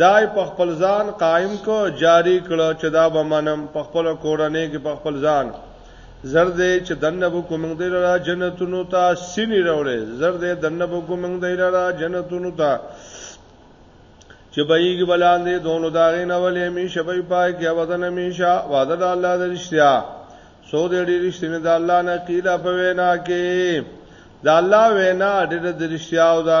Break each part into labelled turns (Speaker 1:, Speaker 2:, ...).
Speaker 1: دا یې په خپل ځان قایم کو جاری کړ چې دا به منم په خپل کورنۍ کې په خپل ځان زر دې چې دنه به کوم دی لرا جنتونو ته سینې راوړې زر دې دنه به کوم دی لرا جنتونو ته چې بېګ بلاندې دونو داغې نه ولې می شپې پای کې ودن میشا وعده د الله د رښتیا سو دې ډېر رښتینه د الله نه قیلا په وینا کې د الله وینا ډېر د رښتیا او دا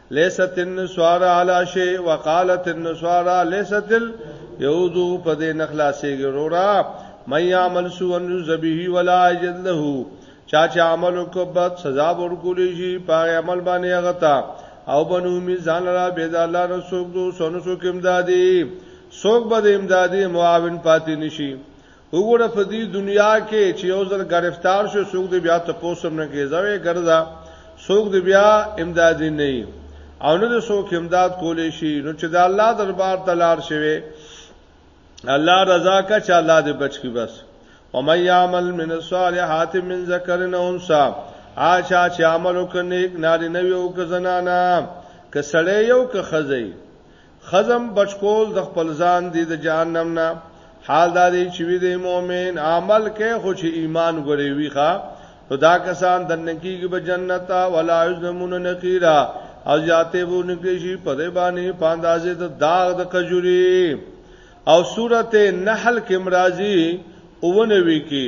Speaker 1: لیست النسوارا علی شی وقالت النسوارا لیست اليهود په دې نخلاصي ګرورا مې عمل سو ان ذبیح ولا اجد له چا چې عمل وکبت سزا ورکولې شي په عمل باندې غتا او بنو می ځان را بيد الله رسول دو سونو سو کوم دادي سوک به امدادي معاون پاتې نشي وګوره په دې دنیا کې چې یو ځل گرفتار شو څوک دې بیا ته پوسم نه کېځوي ګرځا څوک دې بیا امداد نه وي او نه څوک امداد کولې شي نو چې د الله دربار ته لار شوي الله رضا کا چې الله دې بچ کی بس ومن يعمل من الصالحات من ذكر او انثى آشا چې عمل وکنه ناري نه وي او که زنانا که سړی یو که خزی خزم بچکول د خپل ځان دی د جهنم نه حال دا دی چې وی دی مؤمن عمل کې خو چې ایمان غوړي وی ښا نو دا کسان دنکیږي په جنت ولا یظلمون نقیرا او ذاته ونکړي شي په دې باندې پاندازې د داغ د کجوري او سورته نحل کې مرাজি اوونه وی کې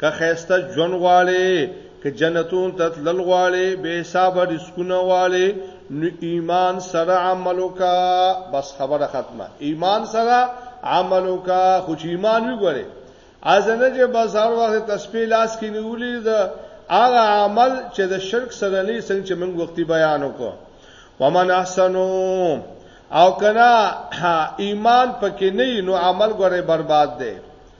Speaker 1: که خیسته جون غواړي که جنتون ته تلل غواړي به حساب رزقونه غواړي نو ایمان سره عمل وکا بس خبره ختمه ایمان سره عمل وکا خو چې ایمان وی غواړي ازنه چې بس هر وخت تسبیح لاس کې نیولې ده هغه عمل چې د شرک سره نه څنګه چې موږ وختي بیان وکړو ومن احسنو او کنا ایمان پکې نه نو عمل غره برباد دی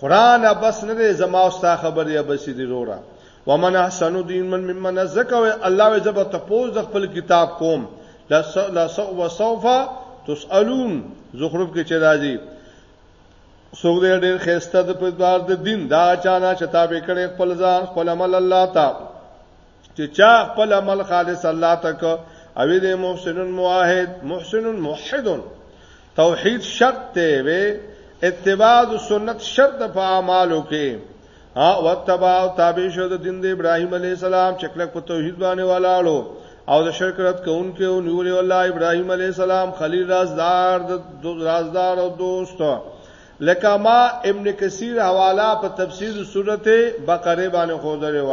Speaker 1: قران بس نه دی زما او ستا خبرې ابسې دی روره ومن احسن دین من ممن زکو الله و زب تپوز د خپل کتاب کوم لا سو وسوف تسالون زخرف کې چې راځي څوک دې ډېر خسته د پدوار د دین دا چانه چې تابع کړي خپل ځان خپل عمل الله تعالی چې چا خپل عمل خالص الله تک او دې محسن موحد محسن موحد توحید شرط دی وی اتباع سنت شرط په اعمالو کې ها وتباع تابع شو د دین د ابراهیم علی السلام چې کلک په توحید باندې ولاړو او د شرک رد کوونکو او نیول الله ابراهیم علی السلام خلیل رازدار د رازدار او دوست لکه ما ابن کثیر حواله په تفسیر سورته بقره باندې خو درې و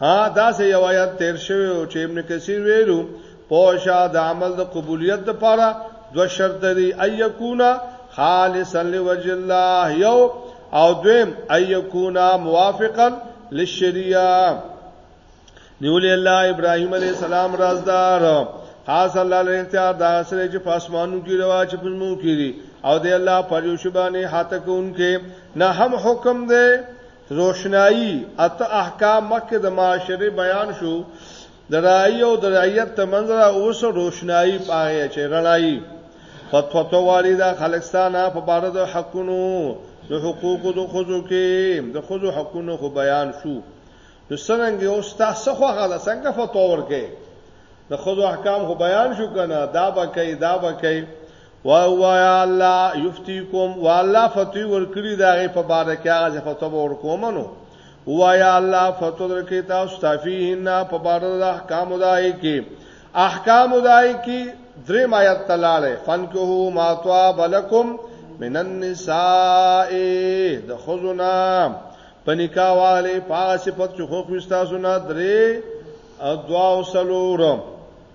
Speaker 1: ها دا سه یو آیات تیر شوی او چې ابن کثیر ویلو پوشا د عمل د قبولیت لپاره دو شرط دی ايکونا خالصا لوجه الله یو او دویم ايکونا موافقا للشریعه نیول الله ابراهيم عليه السلام رازدار خاص الله له اختیار دا سره چې پاسمانو کې روا چې پزمو کې او د الله پر یو شبانه حاتکونکې نه هم حکم دی روښنايي، اته احکام مخکې د معاشرې بیان شو، د رعي او د رعیت ترمنځ را اوس روښنايي په هغې اچوي، رڼايي، فتوا غواړي د خلکستانه په باره د حقونو د حقوقو د ښځو کې د ښځو حقونه خو بیان شو نو څرنګه اوس تا څه خوښه ده څنګه فتوا ورکې د ښځو احکام خو بیان شو کنه دا به کوي دا به کوي وایا الله یفتیکم والله فتوی ورکړي داغه په بار کې هغه فتوا ورکوم نو وایا الله فتوا درکې تاسو تفیه نه په بار د احکام دای کې احکام دای کې درې مایت تلاله فنکهو ما طوا بلکم من النساء د خزنا پنیکا والے پاسه پد چخو خوستا سنا درې او دوا وسلورم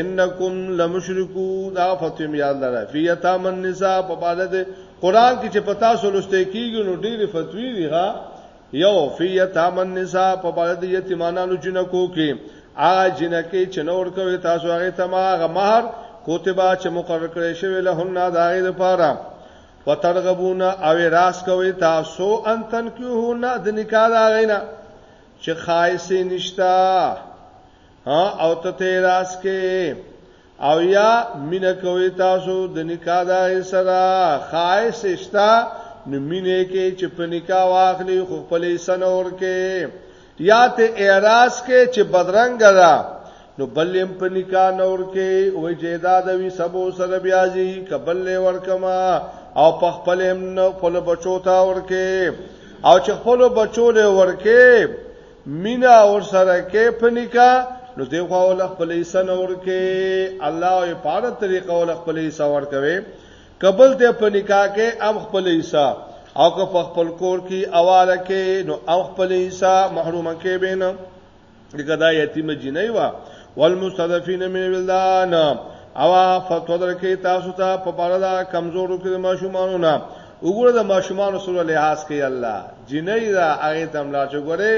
Speaker 1: انکم لمشرکو دا فتیم یاد لره فی یتام النساء په باندې د قران کې چې پتا سولسته کیږي نو ډېر فتوی دی ها یو فی یتام النساء په باندې د یتیمانو جنکو کې ا جنکه چې نور کوي تاسو هغه تما غمهر کوتبا چې مقرر کړی شوی له نه داغه لپاره وترغبون او راس کوي تاسو ان تنکیو نه د نکاح دا غینا چې خایسه نشتا ها او ته ته راس کې او یا مینه کوي تاسو د نکاح دا سره خایس شتا نو مینه کې چې په نکاح واخلي خو خپلې سنور کې یا ته اعتراض کې چې بدرنګ ده نو بلیم په نکاح نور کې وې جیدا د وی سبو سره بیا جی قبل له ورکما او په خپل هم نو خپل بچو تا ورکه او چې خپل بچو له ورکه مینا اور سره کې په نکاح نو دی خو ول خپل حصہ نور کې الله او پاره طریقه ول خپل حصہ ور کوي قبل ته په نکاح کې ام خپل حصہ او که په خپل کور کې اواله کې نو ام خپل حصہ محروم کې بین دغه دا یتیم جنې وا والمستضعفین من الولدان او فتوا درکې تاسو ته په اړه کمزورو کې ماشومانو نه وګوره د ماشومان سره لحاظ کوي الله جنۍ دا هغه تم لا چې ګوره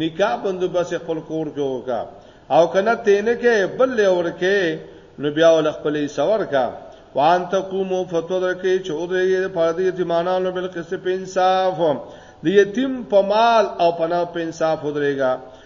Speaker 1: نکاح بندوبس خپل کور کې وکا او کنه تینه کې بل اور کې نو بیا ول خپلې سور کا وان تقومو فتور کې چې او دې پر دې یتیمانو بل قصې په انصاف دې یتیم په مال او پناه په انصاف ودرېګا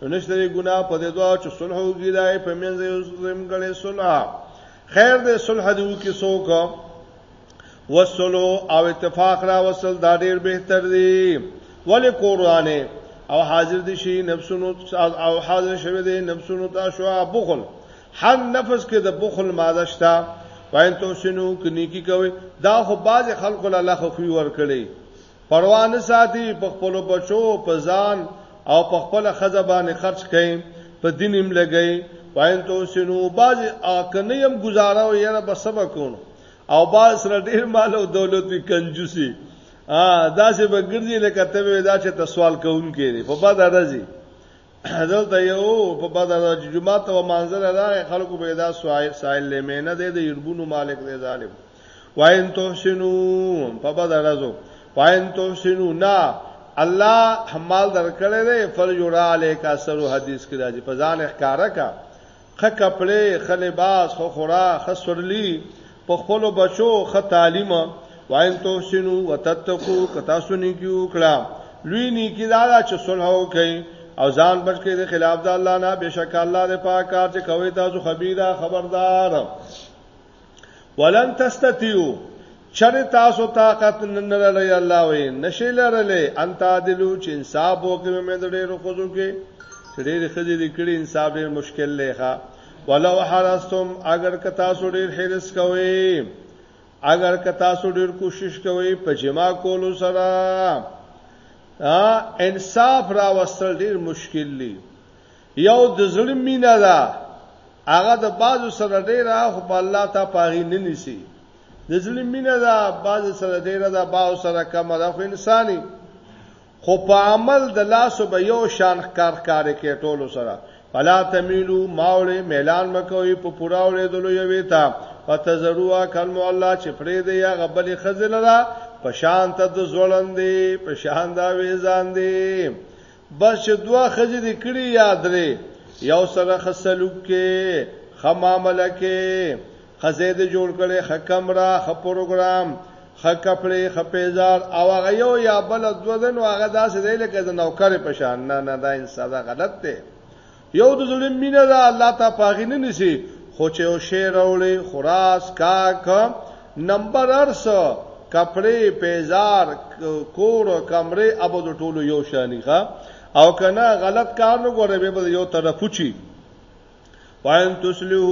Speaker 1: نو نشته دی ګناه په دې دوا چې صلح وګی دای په منځ یو زم غړې صلح خیر دې صلح دی وکي څوک وصلو او اتفاق را وصل دا ډیر بهتر دی ولې قرانه او حاضر دي شي نفسونو او حاضر شوی دي نفسونو ته شو بخل هر نفس کې د بخل ماده شته وین تو شنو کني کی کوي دا خو باز خلکو له خو ور کړی پروا نه ساتي په خپل بچو په ځان او په خپل خزه باندې خرج کړي په دین هم لګي واین تو سينو باز اکنه يم گزاره او یره به سبا کونو او باز سره ډیر مال او دولت وی کنجوسي ا داسې بغرځي لکه ته دا چې ته سوال کوونکې نه په بد راځي دلته یو په بدر د جمعه ته منظر راغی خلکو به دا سوایل سایل لمنه دی د یربونو مالک دی ظالم واین تحسنو په بدر ازو واین تحسنو نا الله حمال درکړې دی فل یرا الیک اثر حدیث کې راځي په ځان احکارا کا ښه کپړې، ښه لباس، ښه خوراک، ښه سورلي، په خپلو بچو ښه تعلیم، وان تحسنو وتتقو که تاسو نیکی وکړه لوی نیکی دا ده چې صلح وکړئ او ځان بچ کړئ د خلاف د الله نه بشک الله دې پاک کار چې کوي تاسو خبيره خبردار ولن تستطيعوا چر تاسو طاقت نن لري الله وي نشي لرلې انت عادلو چې انصاف وکړي مې د ډېرو خزو کې چې ډېر خزې دې کړي انصاف ډېر مشکل دی ښا ولو حرستم اگر که تاسو ډېر حرس کوئ اگر که تاسو ډېر کوشش کوئ په جما کولو سره انصاف را وصل ډېر مشکل دی یو د زړه مینه ده هغه د بازو سره ډیره خو په الله ته پاغي نه نسی د زړه مینه ده باز سره ډیره ده باو سره کم ده خو انساني خو په عمل د لاسو به یو شان کار کار کې ټولو سره فلا تميلو ماوله ميلان مکوي په پورا ورېدلو یوي تا فتزروا کلم الله چې فرې دی یا غبل خزل را په شان ته د زولندې په شان دا وې ځان دی بس چې دوه خځې دې کړي یا درې یو سره ښه سلوک کې ښه معامله کې ښځې دې جوړ کړي ښه کمره ښه پروګرام ښه کپړې ښه پیزار او هغه یو یا بل دوه دنو هغه داسې دی لکه د نوکر په شان نه نه دا انسان غلط دی یو د زړه مینه ده الله ته پاغي نه نسی خو چې یو شی راوړي خراس کاک نمبر ارسو کپڑے پیزار کور کمرې ابو د ټولو یو شانی ښا او کنه غلط کار نه ګوره به یو طرف پوچی وان تسلو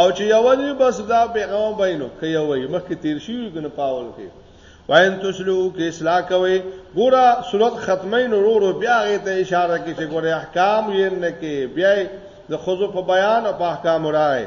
Speaker 1: او چې یو بس دا پیغام بینو کې یو مخکې تیر شي کنه پاول کې وان تسلو کې اصلاح کوي ګوره صورت ختمه نورو بیا غي ته اشاره کې چې ګوره احکام یې نه کې بیا د خزو په بیان او په احکام راي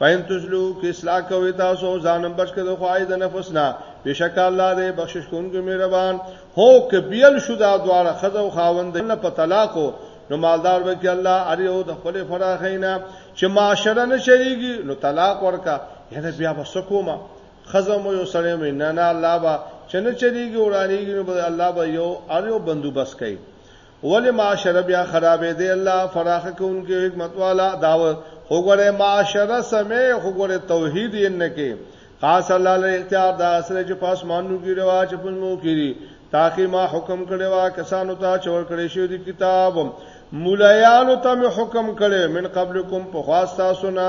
Speaker 1: وان تسلو کې اصلاح کوي تاسو ځانم بچ کړو خوای د نفس نه بشک الله دې بخشش کوونکی مهربان هو کبیل شو دا دواړه خزو خاوند نه په طلاقو نو مالدار به کې الله اړیو د خپل فراخینا چې معاشره نه شریږي نو طلاق ورکا یعنی بیا وسکوما خزه مو یو سړی مې نه نه الله با چې نه چلیږي ورانیږي نو به الله به یو ار یو بندوبست کوي ولې معاشره بیا خرابې دی الله فراخه کوونکی حکمت والا دا وګوره معاشره سمې وګوره توحید یې نه کې خاص الله له اختیار دا اصل چې پاس مانو کې روا چې پنځمو کړي تاکي ما حکم کړي وا کسانو ته چور کړي شو دي کتاب مولایانو ته حکم کړي من قبلکم په خاص تاسو نه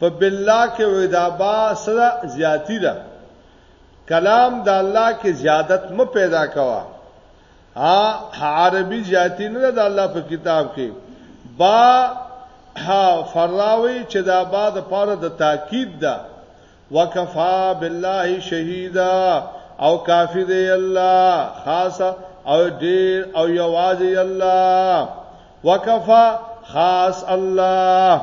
Speaker 1: په بالله کې وې دا با سره زیاتی ده کلام د الله کې زیادت م پیدا کوا ها عربي زیاتی نه د الله په کتاب کې با ها فراوی چې دا با د پاره د تاکید ده وکفا بالله شهیدا او کافی دی الله خاص او ډیر او یوازې الله وکفا خاص الله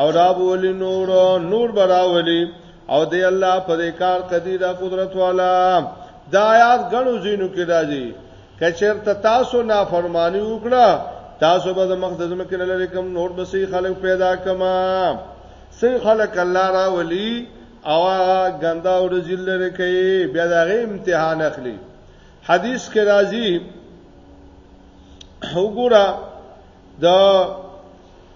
Speaker 1: او راولی نور نور براولی او دی الله په دې کار قدیر قدرت والا دا آیات غنو زینو کې راځي کچر ته تاسو نافرمانی وکړه تاسو به د مقدس مکه لری کوم نور به سي خلک پیدا کما سي خلک الله را ولي او غندا او رزل لري کوي بیا دا غي امتحان اخلي حدیث کې راځي وګوره د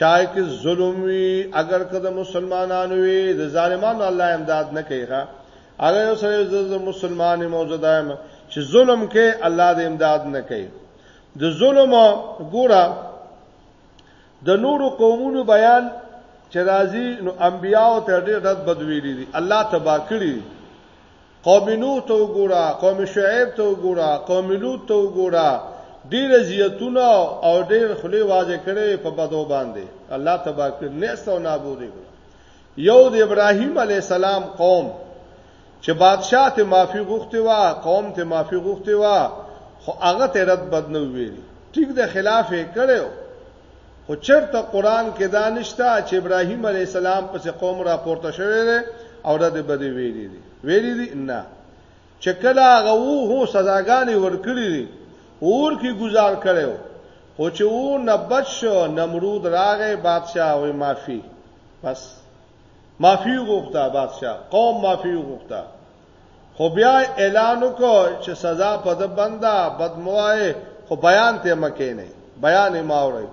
Speaker 1: چای کې ظلم وی اگر که د مسلمانانو وی د ظالمانو الله امداد نه کوي ښا هغه یو سره د مسلمان موجوده یم چې ظلم کې الله د امداد نه کوي د ظلم ګوره د نورو قومونو بیان چې راځي نو انبیاو ته ډېر رد بدویلي دي الله تبا کړی قوم نوح ته وګوره قوم شعیب ته وګوره قوم لوط ته وګوره ډیر زیتونه او ډیر خلی واځه کړي په بدو باندې الله تبا کړ نست او نابود کړ یو د ابراهیم علی السلام قوم چې بادشاہ ته معافي غوښته وا قوم ته معافي غوښته وا خو هغه ته رد بد نه ویلي ټیک د خلاف یې کړو خو چرته قران کې دا نشته چې ابراهیم علی السلام پس قوم را پورته شوی دی او د دې بده ویری دی ویری دی نه چکلا غو هو سزاګانې ورکړي دي اور کې گزار کړو خو چې و نه بچ شو نمرود راغې بادشاہ وې معافي بس معافي غوښته بادشاہ قوم معافي غوښته خو بیا اعلان وکړ چې سزا په د بنده بدموای خو بیان ته مکه نه بیان یې ماوري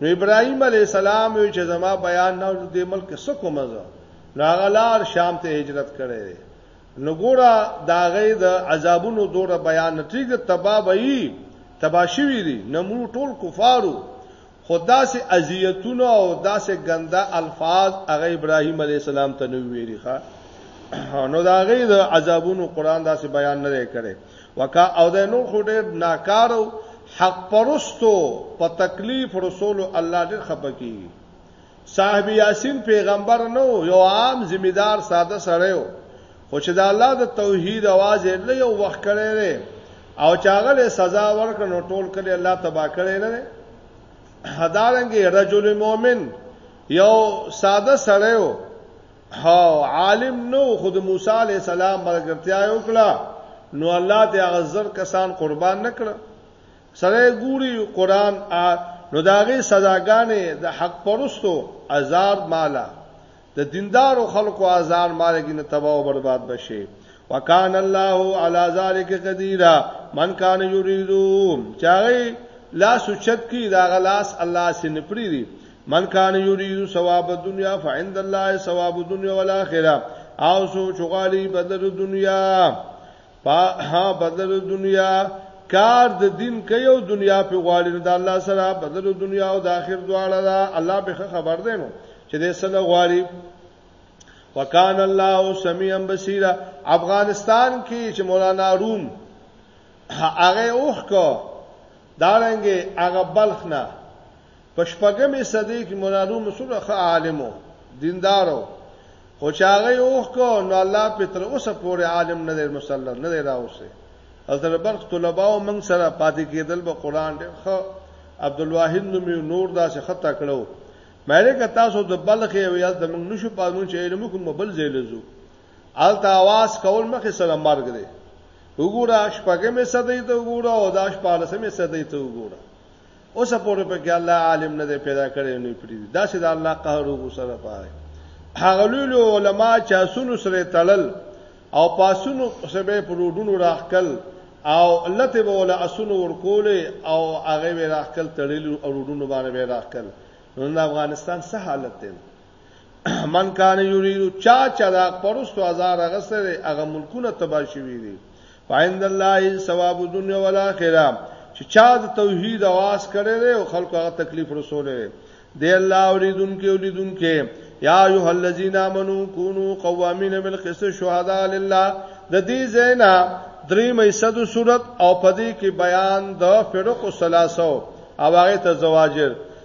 Speaker 1: نو ابراهيم عليه السلام یو چې زما بیان نه د ملک سکو مزه ناغلار شام ته هجرت کړي نو ګوره دا غي د عذابونو دور بیان ټیګ تبا وی تبا شوی دي نمو ټول کفارو خو داسې اذیتونه او داسې ګنده الفاظ هغه ابراهیم علی السلام ته نو ویلي ښا نو دا غي د عذابونو قران داسې بیان نه کړي وکا او د نو خو ډېر ناکارو حق پرستو په تکلیف رسول الله ډېر خپکی صاحب یاسین پیغمبر نو یو عام ذمہ دار ساده سړی و خو چې د الله د توحید आवाज یې له یو وخت کړی او چاغله سزا ورکړو ټول کړي الله تبا کړي نه هدارنګي رجل مؤمن یو ساده سړی و هاو عالم نو خود موسی علی السلام مرګرتیا وکړه نو الله دې غزر کسان قربان نکړه سره ګوري قران ا نو داغه سزاګانې د حق پرستو ازار مالا د دیندارو خلکو ازار مالا کې نه تباہ او برباد بشي وکان الله علی ذلک قدیر من کان یریدو چاغي لا سوچت کی دا غلاس الله سن پری دی من کان یرید ثواب دنیا فعند الله ثواب دنیا والاخره او سو چغالی بدل دنیا په ها بدل دنیا کار د دین کوي او دنیا په غواړي نو د الله سره بدل دنیا او د آخر دواړه دا الله به خبر دی نو چې د سره غواړي وکان الله سميعا بصيرا افغانستان کې چې مولانا روم هغه اوخ کو دارنګ هغه بلخ نه په شپږمې صدې کې منادو مسوله خ عالمو دیندارو خو چاغه اوخ کو نو الله په تر اوسه پورې عالم نه دی مسلط نه دی راوسه او تر برخ طلباو من سره پاتې کېدل به قران ډېر خو عبد الواحد نو می نور داسې خطا کړو مې که تاسو د بلخ یو یاد د موږ نشو پامون چې علم کوم بل ځای لزو الته आवाज کول مخه سره مرګ دی وګوره شپږمې صدې ته وګوره او داش پالسمې صدې ته وګوره اوس پورې په کې الله عالم نه دی پیدا کړی نه پری دا چې د الله قهر او غصه نه پاره هغه لولو علما چا سونو سره تړل او پاسونو سبه پروډونو راخکل او لته به ولا اسونو ورکول او هغه به راخکل تړل او روډونو باندې به راخکل نو افغانستان څه حالت دی من کان یریدو چا چا دا پرستو هزار غسره هغه ملکونه تبا شوی دي فعند الله ثواب دنیا والاخره چې چا د توحید आवाज کړي او خلکو هغه تکلیف رسولې دی الله اوریدونکو اوریدونکو یا ایه الذین آمنو کونو قوامین بالقسط شهدا لله د دې زینا درې مې صد صورت او پدې کې بیان د فرق الثلاثه او هغه ته زواجر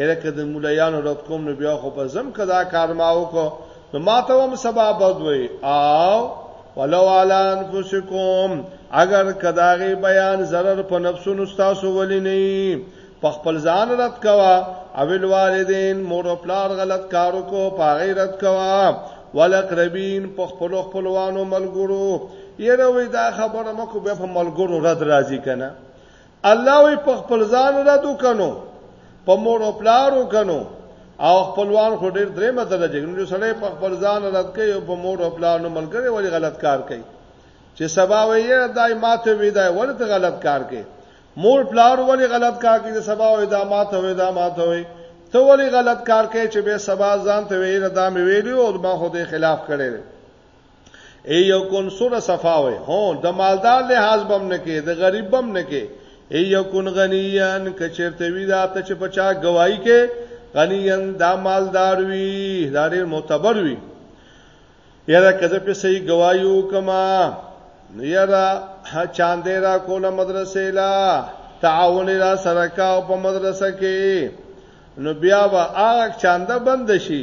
Speaker 1: یره که د مولایانو ډاټ کوم نو بیا خو په زم کدا کار ما وکړو نو ما ته هم سبا بدوي او ولو علی انفسکم اگر کداغي بیان zarar په نفسونو تاسو ولې نه په خپل ځان رد کوا او الوالدین مور او پلار غلط کارو کو پاغی رد کوا ولقربین په خپل خپلوانو ملګرو یره وې دا خبره مکو به په ملګرو رد راځي کنه الله وی په خپل ځان را دو کنو په مور او پلارو کنو او خپلوان خو ډیر درې مته د جګړو سره په خپل ځان رد کوي او په مور او پلانو ملګری ولی غلط کار کوي چې سبا وایي دای ماته وی دای ولته غلط کار کوي مور پلار ولی غلط کار کوي سبا وایي دا ماته وی دا ماته وی ته ولی غلط کار کوي چې به سبا ځان ته ویل دا مې ویلو او ما خو دې خلاف کړی ای یو کون سره صفاوي هو د مالدار لحاظ بم نه کې د غریب بم نه کې ای یو کون غنیان کچرته وی دا ته چې بچا گواہی کې غنیان دا مالدار وی دا ډیر معتبر وی یاره کزه په صحیح گواہی وکما یاره چاندې را کوله مدرسې لا تعاون را سره کا په مدرسه کې نو بیا به هغه چانده بند شي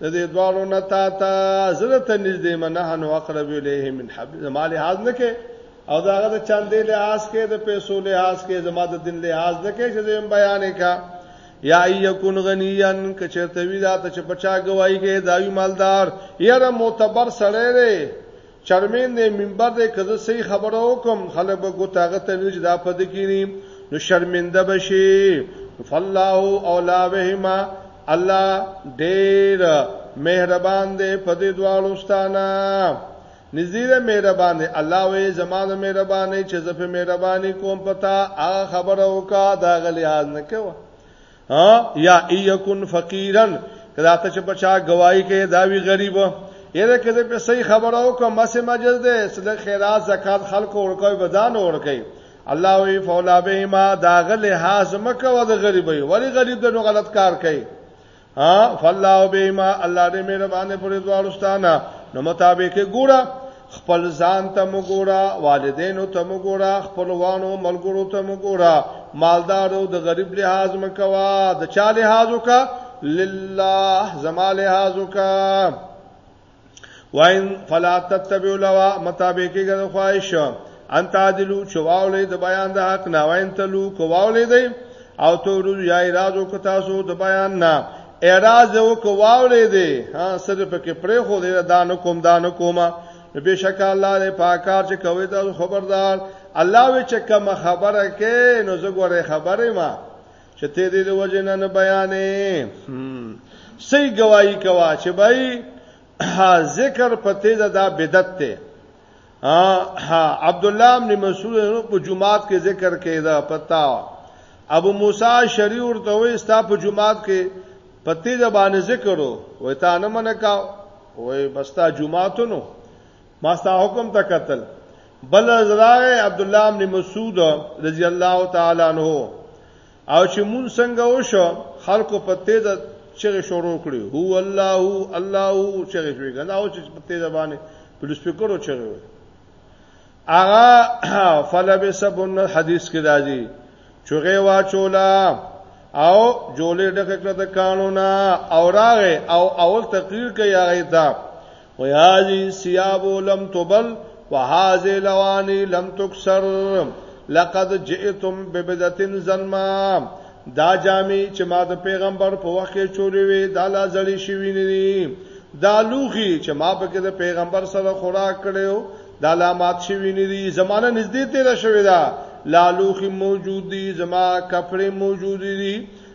Speaker 1: د دې دوالو نه تا ته زړه ته نږدې منه نو اقرب الیه من حبل زما لحاظ نه کې او داغه د چاندې لحاظ کې د پیسو لحاظ کې زما د دین لحاظ نه کې چې زم بیان کا یا یکون غنیان کچرته وی دا ته چې پچا گواہی کې داوی مالدار یره معتبر سره دی چرمین دی منبر دی که زه صحیح خبره وکم خلک به ګوت هغه ته ویل چې دا په دې کینی نو شرمنده بشي فالله اولا وهما الله ډیر مهربان دی په دې دواړو ستانه نذیره مهربان دی الله وې زمانه مهرباني چې زه په مهرباني کوم پتا هغه خبره وکا دا غلی حال نه کوي ها یا یکون فقیرن کدا ته چې بچا گواہی کوي دا وی غریب یره کده په صحیح خبره وکم مس مجز ده سله خیرات زکات خلق ورکوي بدان ورکوي الله وی فولا به ما داغه لحاظ مکو د غریبي ولی غریب د نو غلط کار کوي ها فالله به ما الله دې مهربانه پر دوالستانه نو مطابق ګوره خپل ځان ته مګورا والدینو ته مګورا خپلوانو ملګرو ته مګورا مالدارو د غریب لحاظ مکوا د چا لحاظ وکا لله زما لحاظ وکا وان فلا تتبعوا لوا مطابق کې د خواهش ان تعدلو چواولې د بیان د حق نه وان تلو کواولې دی او ته ورځ یا اعتراض وکړ تاسو د بیان نه اعتراض وکړ واولې دي ها سره پکې پرې خو دې دا نه کوم دا نه کومه بشک الله دې پاکار چې کوي تاسو خبردار الله وی چې کوم خبره کې نو زه ګوره خبره ما چې ته دې د وجه نه نه بیانې سي گواہی کوا چې بای ذکر پته دا بدعت ته عبد الله بن مسعود په جمعات کې ذکر کېدا پتا ابو موسی شری ورته وې ستا په جمعات کې پتی د باندې ذکرو وې تا نه منه کا وې بستا جمعاتونو ما ستا حکم ته قتل بل زرای عبد الله بن مسعود رضی الله تعالی عنہ او چې مون څنګه وشو خلکو په تیزه چغې شروع کړې هو الله الله چغې شوې کنه او چې په تیزه باندې په سپیکرو چغې وې اغا فلبس بن حدیث کې راځي چغې واچولا او جولې ډکه کړه د قانونا او راغه او اول تقریر کوي هغه دا وهذه ثياب لم تبل وهذه لواني لم تكسر لقد جئتم ببدعه زنما دا جامې چې ما د پیغمبر په وخت کې چولې وي دا لا زړې شوی نه دي دا لوخي چې ما په کې د پیغمبر سره خوراک کړو دا لا مات شوی نه دي زمانہ نږدې تیر شوی دا لا لوخي موجود دي زما کپڑے موجود دي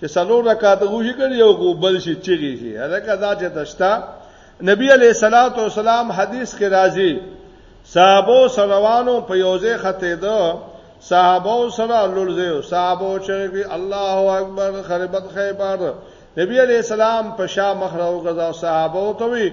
Speaker 1: چې څلور رکعات وږي کړي او کو بل شي چیږي شي هغه دا چې دشتا نبی علی صلوات و سلام حدیث کې راځي صحابه سروانو په یوځه خته ده صحابه سره لولځي صحابه چې الله اکبر خربت خیبر نبی علی السلام په شا مخ راو غزا صحابه ته وی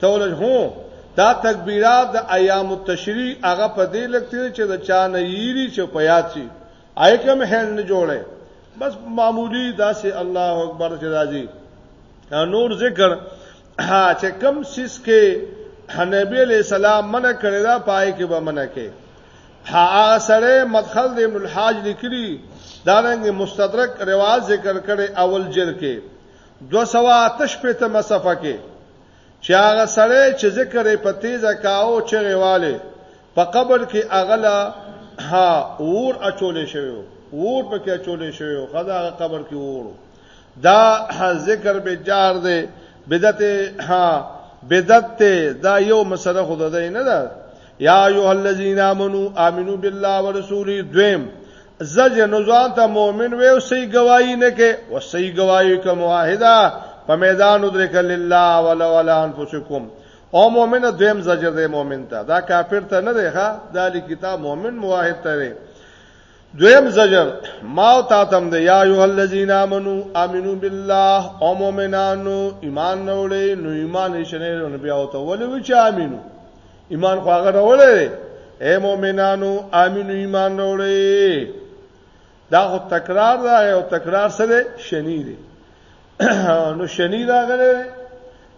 Speaker 1: تولج هو دا تکبیرات د ایام التشریع هغه په دې لکتیر چې د چا نه یری چې په یاد شي ایکم هند نه جوړه بس معمولی داسې الله اکبر چې راځي نور ذکر ها چې کم سیس کې نبی علیہ السلام منع کړی دا پای کې به منع کې ها سره مدخل د ابن الحاج لیکلی دا رنګ مستدرک رواج ذکر کړي اول جل کې 200 تشپته مصفه کې چې هغه سړی چې ذکر یې په تیزه کاو چغې والې په قبر کې اغله ها ور اچولې شوی ور پکې اچولې شوی خدا هغه قبر کې ور دا ذکر به جار دی بدعت ها بدعت دا یو مسله خود ده نه ده یا ایه الذین آمنو امنو بالله ورسوله دویم زج نزان ته مؤمن وې او صحیح گواہی نه کې او صحیح گواہی کوم واحده په میدان درک لله ولا ولا انفسکم او مؤمن دویم زجر دی مؤمن ته دا کافر ته نه دی ښا دا کتاب مؤمن موحد ته دی دویم زجر ما او تاتم دی یا ایه الذین آمنو امنو بالله او مؤمنانو ایمان نوړې نو ایمان یې شنه نو بیا او ته ولې و چې امنو ایمان خو هغه راوړی اے مؤمنانو امینو ایمان راوړی دا خو تکرار دا او تکرار سره شنی دی نو شنی راغله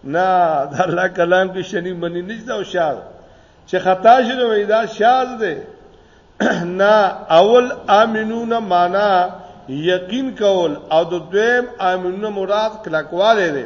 Speaker 1: نه د الله کلام کې شنی منی نشته او شاز چې خطا شنو وای دا شاز دی نه اول امنون معنا یقین کول او د دویم امنون مراد کلکواله دی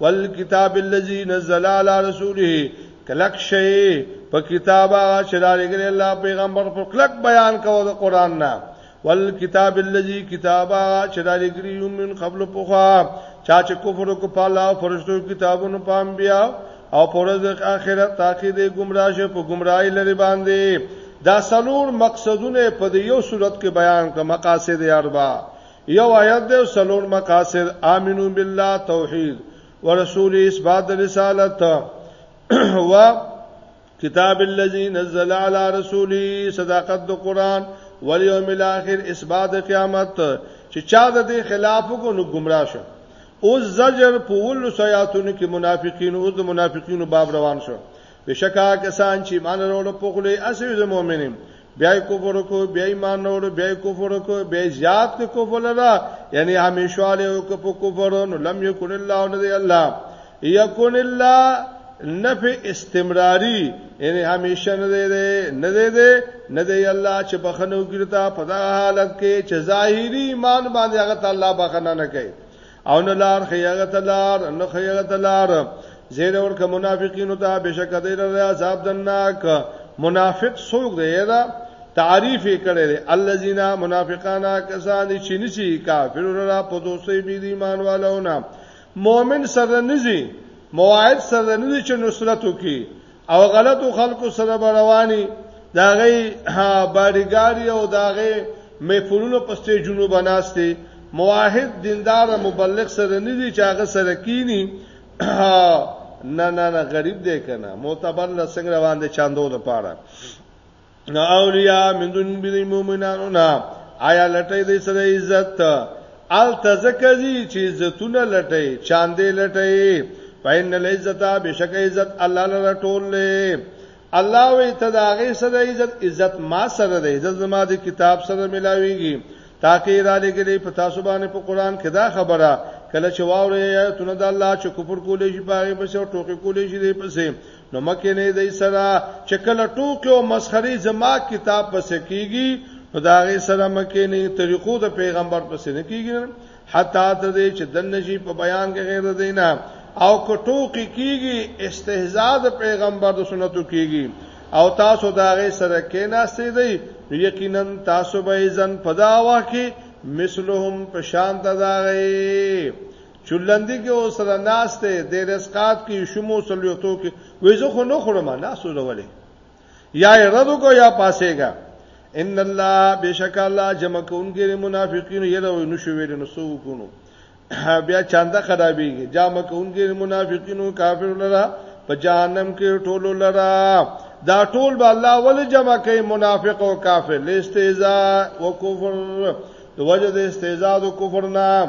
Speaker 1: والکتاب الذی نزل علی رسوله کلک شی په کتابه چې دا لګل الله پیغمبر په کلک بیان کوو د قران نه والکتاب الذی کتابه چې دا لګل من قبل پوخا چا چې کفر کو په الله او فرشتو کتابونو پام بیا او پرز اخرت تاکي دې گمراه شه په گمراهي لري باندې دا سلور مقصدونه په یو صورت کې بیان کړه مقاصد اربع یو آیت دی سلور مقاصد امنو بالله توحید ورسول اثبات رسالت و کتاب الذي نزل على رسوله صداقت د قران واليوم الاخر اثبات قیامت چې چا د دې خلاف کو نو گمراه شو او زجر په ول سیاتونو کې منافقین او د منافقینو باب روان شو بشکا کسان چې ایمان وروړو په خله اسوي د مؤمنین بیا کفر کو بیا ایمان وروړو بیا کفر کو بیا زیات کو کفر لرا یعنی همیشواله او کو په کفر نو لم یکن الله ندی الله یکن الله نفع استمراری یعنی همیشه نه دی نه دی دی نه دی الله چې بخنو ګرتا په دا حالت کې چې ظاهری ایمان باندې هغه تعالی بخنه نه کوي او نه لار خیغه تلار نه خیغه تلار زیر ورک منافقین ته بشک د عذاب دناک منافق سوق دی دا تعریف کړي دي الذين منافقان کسان چې نشي کافر را په دوستۍ بي دي ایمان والونه مؤمن سره نزي موعد سره نزي چې نصرت وکي او غلطو خلکو سره رواني دا غي باډیګاری او دا غي محفلونو په سټیجونو بناسته موحد دیندار مبلغ سره نه دي چې هغه سره کینی نه نه نه غریب دی کنه معتبر لسنګ روان دي چاندو د پاره نه اولیاء من دون بی مومنانو نه آیا لټی دی سره عزت ال تزکزی چې عزتونه لټی چاندې لټی پاین العزت بشک عزت الله لره ټول له الله وی تداغه سره عزت عزت ما سره دی عزت ما د کتاب سره ملاویږي تاکي را لګلې په تاسو باندې په قران کې دا خبره کله چې واورې آیتونه د الله چې کفر کولې شي پاره پسې او ټوکې کولې شي دې پسې نو مه کینئ دوی سره، چې کله ټوکې او مسخرې زما کتاب پسې کېږي، نو د هغې سره مه کینئ، طریقو د پیغمبر پسې نه کېږي، حتی تر دې چې دننه شي په بیان کې غیر د دی نه، او که ټوکې کېږي، استهزا د پیغمبر د سنتو کېږي، او تاسو د هغې سره کېناستئ، نو یقینا تاسو به ځان په دغه وخت کې مثلهم په شان د هغې چلندی کې او سره ناس ته د رسقات کې شمو سلوختو کې وې زه خو نو خورم نه سوزولې یا رد کو یا پاسېګا ان الله بشک الله جمع کوونګي منافقین یې راو نو شو ویل نو سو کونو بیا چاندا خرابېږي جامع کوونګي منافقینو کافر لرا په جهنم کې ټولو لرا دا ټول به الله ول جمع کوي منافق او کافر لاستهزاء او کفر د وجه د استهزاء او کفر نه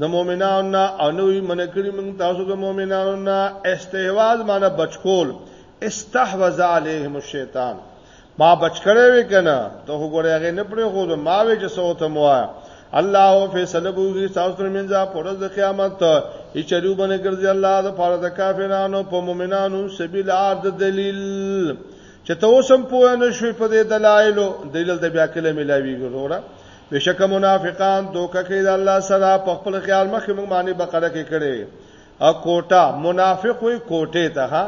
Speaker 1: د مؤمنانو نه او نوې منکړي موږ تاسو د مؤمنانو نه استهواز معنی بچکول استحوذ عليهم الشیطان ما بچکړې وې کنه ته وګورې هغه نه پرې خو ما وې چې سو ته موا الله او فیصله بوږي تاسو تر منځه پرز د قیامت هیڅ چلو باندې ګرځي الله د فرض کافرانو په مؤمنانو سبیل عرض دلیل چې ته اوسم پوه نه شوې په دې دلایلو دلیل د بیا کله ملاویږي وروره بشک منافقان دوکه کوي د الله سره په خپل خیال مخې موږ باندې بقره کې کړي ا کوټه منافق وي کوټه ته ها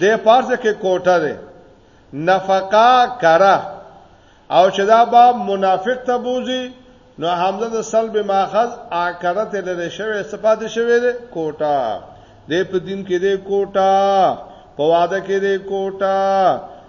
Speaker 1: د پارس کې کوټه ده نفقا کرا او چې دا باب منافق ته بوزي نو حمزه د سلب ماخذ اکرت لري شوی صفات شوی ده کوټه د په دین کې ده کوټه په واده کې ده کوټه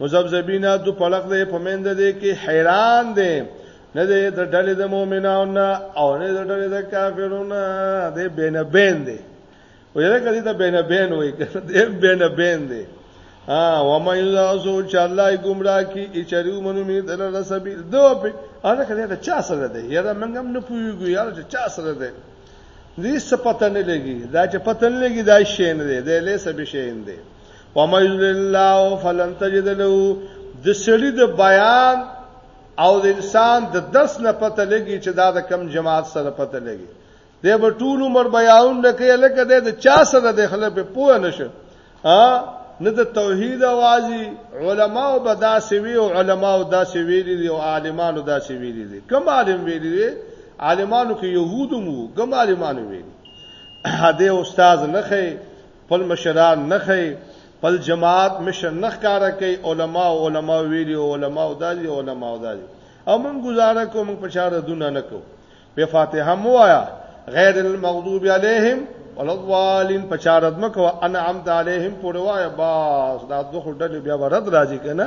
Speaker 1: مزبذبینا دو پلق دې پمند دې کې حیران دې نه دې د ډلې د مؤمنانو او نه د ډلې د کافرونو دې بین بین دې ویره کدی ته بین بین وای دې بین بین دې ها و مې الله سو چې الله ګمراه کی اچریو منو می دل رسبی دو په انا کله ته چا سره دې یاره منګم نه پویګو یاره چې چا سره دې دې سپته نه لګي دا چې پته نه لګي دا شین دې دې له سبي شین دې ومن الله فلن تجد له د سړي د بیان او د انسان د درس نه پته لګي چې دا د کم جماعت سره پته لګي د به ټول عمر بیان نه کوي لکه د چا سره د خلک په پوه نشه ها نه د توحید اوازي علما او بدا سوي او علما او دا سوي دي او عالمانو دا سوي دي کوم عالم ویلي دي عالمانو کې يهودو مو کوم عالمانو ویلي هدا استاد نه خي خپل مشران نه خي خپل جماعت مشر نه ښکارا کوي علما او علما ویلي او علما او دالي علما او دالي او موږ گزاره کوو موږ په چاره دونه نه کوو په فاتحه مو آیا غیر المغضوب علیهم ولضالین په چاره دمه کوو انعمت علیهم پوروایا باس دا دوه ډلې بیا ورد راځي کنه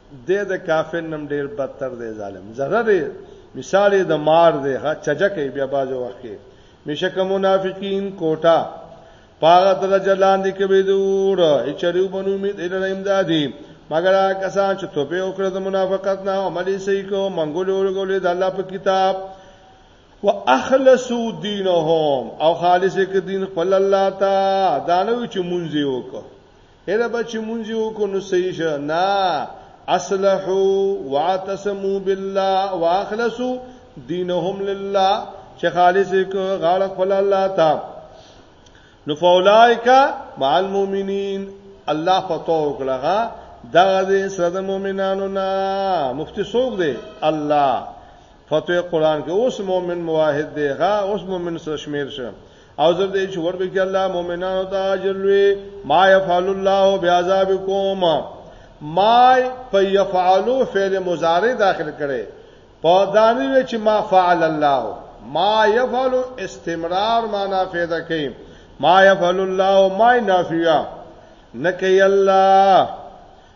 Speaker 1: دی د کافر نم ډیر بدتر دی ظالم زره دی مثال د مار دی ها چجکه بیا باز وخت کې مشک منافقین کوټا پاغه درجه لاندې کوي دور اچریو بنو امید اله امدادي مګر کسان چې توبه وکړه د منافقت نه عملي صحیح کو منګول ورګولې د الله په کتاب واخلصوا دینهم او خالص کې دین خپل الله ته دانو چې مونږ یو کو هله به چې مونږ یو کو نو صحیح شه نه اصلحو واعتصمو بالله واخلصو دینهم لله چې خالص غاړه خپل الله تا نو فولائک مع المؤمنین الله فتو وکړه دا دې سره د مؤمنانو نه مفتی سوق دی الله فتوی قران کې اوس مؤمن موحد دی غا اوس مؤمن سره شمیر شه او زر دې چې ورکړي کې الله مؤمنانو ته اجر لوي ما يفعل الله بعذابكم ما په يفعلو فعل مضارع داخل کړي په دانی وی چې ما فعل الله ما يفعل استمرار معنا پیدا کوي ما يفعل الله ما نافيا نکي الله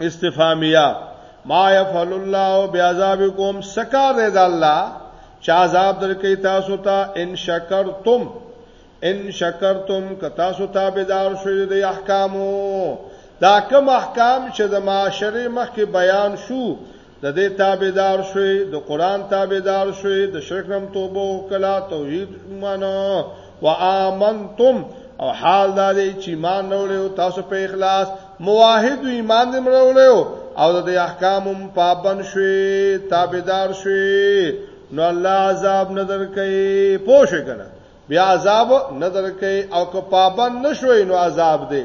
Speaker 1: استفهامیه ما يفعل الله بعذابكم سکار رض الله چا عذاب درکې تاسو ته ان شکرتم ان شکرتم که تاسو تابعدار شئ د احکامو دا کوم احکام چې د معاشره مخکې بیان شو د دې تابعدار شوئ د قران تابعدار شوئ د شرک نم توبه وکړه توحید ایمانو وآمنتم او حال دا دی چې ایمان وروړي او تاسو په اخلاص موحد ایمان دې وروړي او د احکامم پابند شوي تابعدار شوي نو الله عذاب نظر کوي پوښ کنه بیا عذاب نظر کوي او که پابند نشوي نو عذاب دی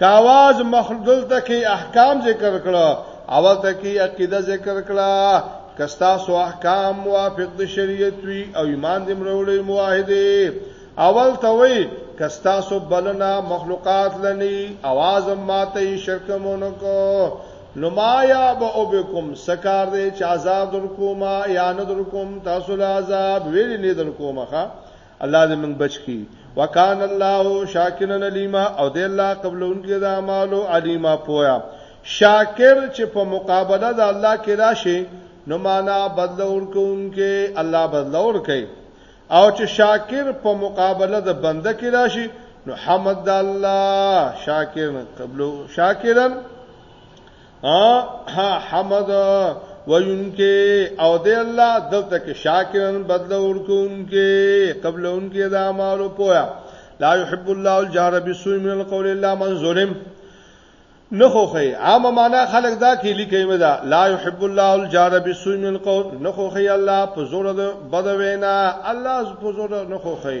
Speaker 1: کاواز مخدل ته کې احکام ذکر کړه اول ته کې عقیده ذکر کړه کستا سو احکام موافق د شریعت وی او ایمان دې مروړې موحده اول ته وی کستا سو بلنا مخلوقات لنی आवाज ماته شرک مونږ کو نمایا با او بکم سکار دے چه عذاب در کوما یا ندر کوم تاسو لعذاب ویلی نی در کوما خوا الله دې موږ بچ کړي وکان الله شاکرن علیما او دې الله قبلونکي د اعمالو علیما پویا شاکر چې په مقابله د الله کې راشي نو معنا بدل ورکوونکي الله بدل ورکي او چې شاکر په مقابله د بنده کې راشي نو حمد الله شاکر قبلو شاکرن ها حمد وینکه او د الله دلته کې شاکرن بدل ورکونکي قبل انکه د اعمالو پویا لا يحب الله الجهر بالسوء من القول الا من ظلم نخوخی عام معنا خلق دا کې لیکي مدا لا يحب الله الجهر بالسوء من القول نخوخی الله په زور د بد وینا الله په زور نخوخی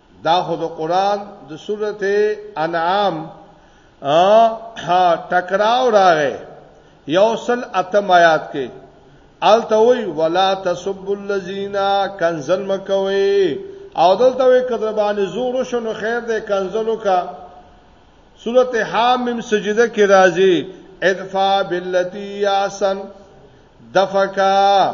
Speaker 1: دا خو د قران د سورته انعام ها ټکراو راغې یو سل اتم آیات کې الته وی ولا تسب الذین کنزل مکوي او دلته وی کده باندې زور شنو خیر دې کنزلو کا سورته حامیم سجده کې راځي ادفع باللتی احسن دفقا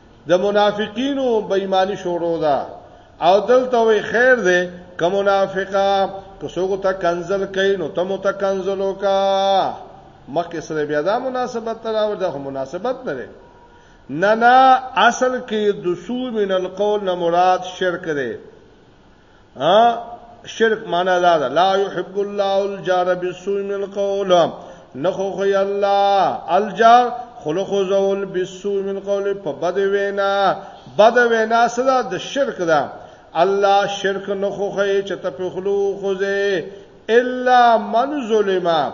Speaker 1: د منافقینو بې ایمانی شروع ده او دلته وی خیر ده که منافقه که څوګو ته کنزل کین نو ته مو ته کنزلو کا مخکې سره بیا دا مناسبت تراور ده خو مناسبت نه ده نه نه اصل کې د سو من القول نه مراد شرک ده ها شرک معنا دا ده لا يحب الله الجار بالسوء من القول نخو خو الله الجار خلق زول بالسوء من قول په بد وینا بد وینا سره د شرک ده الله شرک نخو خو چې ته په خلو خوځه الا من ظلمه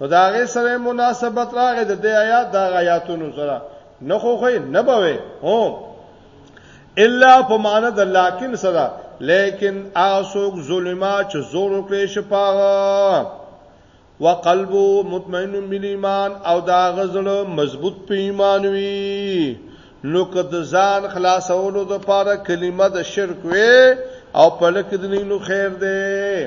Speaker 1: نو دا غي سره مناسبت راغی د دې آیات دا آیاتونو سره نه خو خو نه بوي هو الا په معنا د لکن سره لیکن اسوک ظلما چې زور وکړي شپاره وقلبو مطمئن بالایمان او دا غزل مضبوط په ایمان وی نو که د ځان خلاصولو د پاره کلمه د شرک وي او په لکه د نینو خیر دی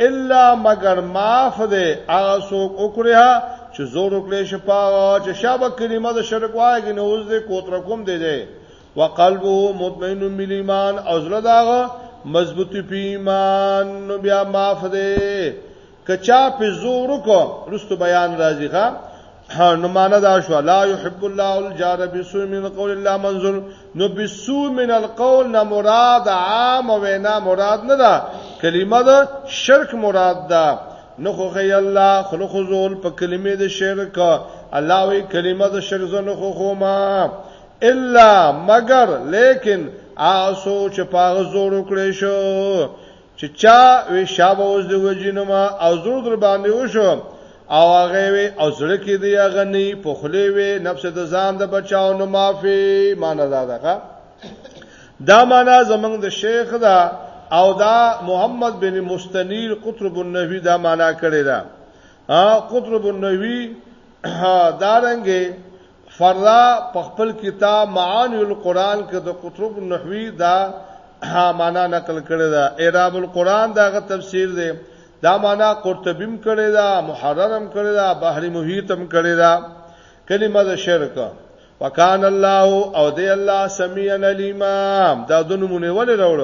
Speaker 1: الا مگر معاف ده هغه څوک وکړه چې زور وکړي شپاغه چې شابه کلمه د شرک وایي نه اوس دې کوتر کوم دی دی وقلبه مطمئن بالایمان او زړه داغه مضبوط په ایمان نو بیا معاف ده کچا په زور کو رستو بیان راځي ښا نو معنا دا شو لا يحب الله الجار بسوء من قول الله منظور نو بسوء من القول نه مراد عام وینا مراد نه ده کلمه ده شرک مراد ده نو خو غي الله خلق زول په کلمې د شرک الله وی کلمه د شرک زنه خو خو ما الا مگر لیکن آسو چې پاغه زور وکړې شو چې چا وی شابه اوس دی وجینو ما او زور در باندې وشو او هغه وی او زړه کې دی هغه نه په خلی وی نفس د ځان د بچاو نو معافي معنی دا ده دا معنی زمنګ د شیخ دا او دا محمد بن مستنیر قطرب النبی دا معنی کړی دا قطرب النبی دارنګه فرا په خپل کتاب معانی القرآن کې د قطرب النحوی دا معنا نقل کړی دا اعراب القرآن داغه تفسیر دی دا معنا قرطبیم کړی دا محررم کړی دا بحر محیتم کړی دا کلمه د شرک وکان الله او دی الله سمیعا علیما دا د نمونه ولې راوړ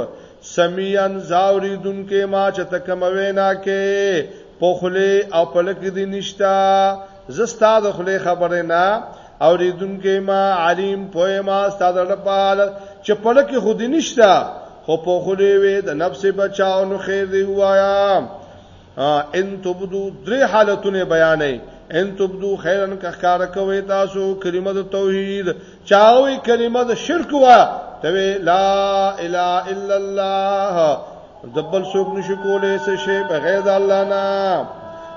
Speaker 1: سمیعا زاوری دن کې ما چې تکم وینا کې پخله او پلک دي نشتا زه ستاسو د خلې خبره نه اوریدونکې ما علیم پوهه ما ستاسو لپاره چې په لکه خود نشتا خو په خلې وې د نفس بچاو نو خیر دی وایا ان تبدو درې حالتونه بیانې ان تبدو خیرن کخکار کوي تاسو کلمه د توحید چاوي کلمه د شرک وا ته لا اله الا الله دبل څوک نشي کولای څه شي بغیر د الله نه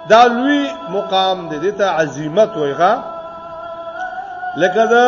Speaker 1: دا لوی مقام دی دته عظمت وایغه لکه دا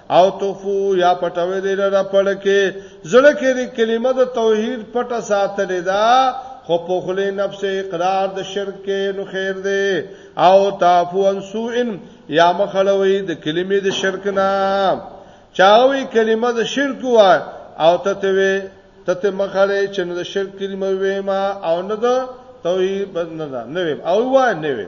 Speaker 1: او تخفو یا پټوي دی لره پړکه زړه کې د کلمه د توحید پټه ساتلې ده خو په خله نفس اقرار د شرک کې نو خیر دی او تعفو ان سوءن یا مخلوي د کلمې د شرک نه چاوي کلمه د شرک وا او تتوي تته مخاله چې د شرک کلمه وې ما او نه د توحید بد نه نه او وا نه وې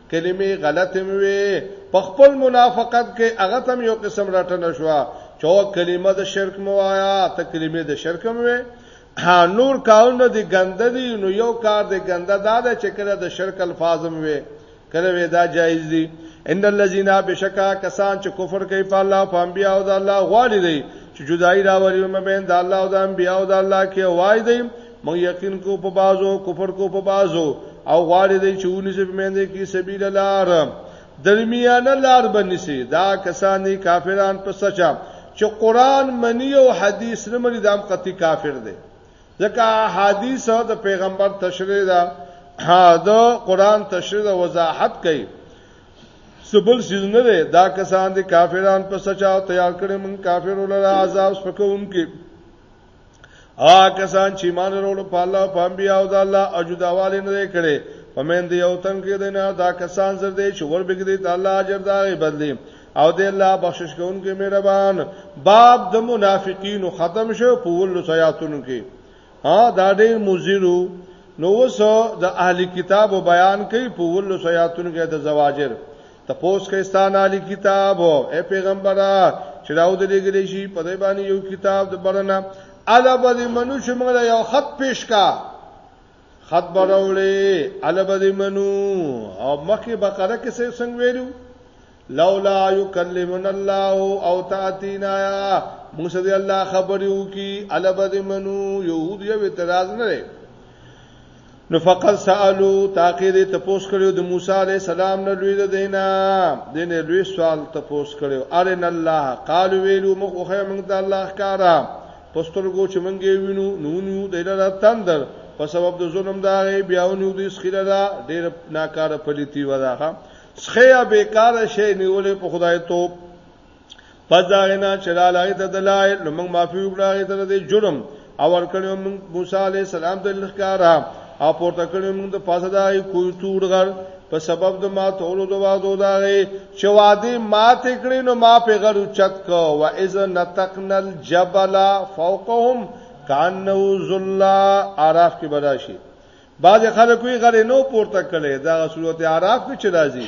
Speaker 1: کلمې غلطې مې وي په خپل منافقت کې هغه تم یو قسم راټنه شو چې کلمه د شرک مو آیا ته کلمې د شرک مو وي نور کارونه دي ګنده دي نو یو کار دی ګنده دا ده چې کله د شرک الفاظ مو وي کله وې دا جایز دي ان الذين بشکا کسان چې کفر کوي په الله په انبیا او د الله غواړي دي چې جدای راوړي مې بین د الله او د انبیا او د الله کې وای دي مونږ یقین کو په بازو کفر کو په بازو او غواړي دی چې ونی سب مینده کی سبیل لار درمیانه لار بنی سي دا کسانی کافران په سچا چې قران منی او حدیث نه منی دام قتی کافر دی ځکه حدیث او د پیغمبر تشریح دا دا قران تشریح او وضاحت کوي سبل سیز نه دی دا کسان دي کافران په سچا تیار کړي من کافر ولر عذاب سپکون کې آ کسان چې مان وروړو په الله او په انبیا او د الله اجداواله نه کړي پمن دی او تن کې دینه دا کسان زر دی چې ور بګدي ته الله اجر دا غي بدلی او د الله بخشش کوونکی مهربان باب د منافقین ختم شو په ول سیاتونو کې ها دا ډېر مزیرو نو وسو د اهلی کتاب بیان کوي په ول سیاتونو کې د زواجر تپوس کوي ستانه علی کتاب اے پیغمبره چې راو د لګل شي په دې باندې یو کتاب د برنه الا بده منو چې موږ یو خط پیش کا خط براولې الا بده منو او مخه بقره کې څه څنګه ویلو لولا یکلمن الله او تاتینا موږ دې الله خبرو کی الا بده منو یو یو اعتراض نه نو فقط سالو تاکي دې تپوس کړو د موسی عليه السلام نه لوی ده دینه دینه لوی سوال تپوس کړو ارن الله قال ویلو مخ خو موږ د الله ښکارا پسترګو چې موږ وینو نو نو دایره تندر په سبب د ظلم دا غي بیاونو د سخیره دا ډیر ناکاره پلیتی ودا ها سخیا بیکاره شی نیولې په خدای توپ پس دا غنا چې را لغی ته دلایل نو موږ معافي وکړه غی ته د جرم او ور کړو موږ موسی علی السلام د لخکارا او پورته کړو موږ د پاسه دا کوی تور غر په سبب د ما تولو د وادو دا غی چې وادي ما ته کړی نو ما په غر چت کو و اذ نتقنا الجبل فوقهم کانه ذلا عراف کې بداشي بعض خلکو یې غر نو پورته کړي دا صورت عراف کې چې راځي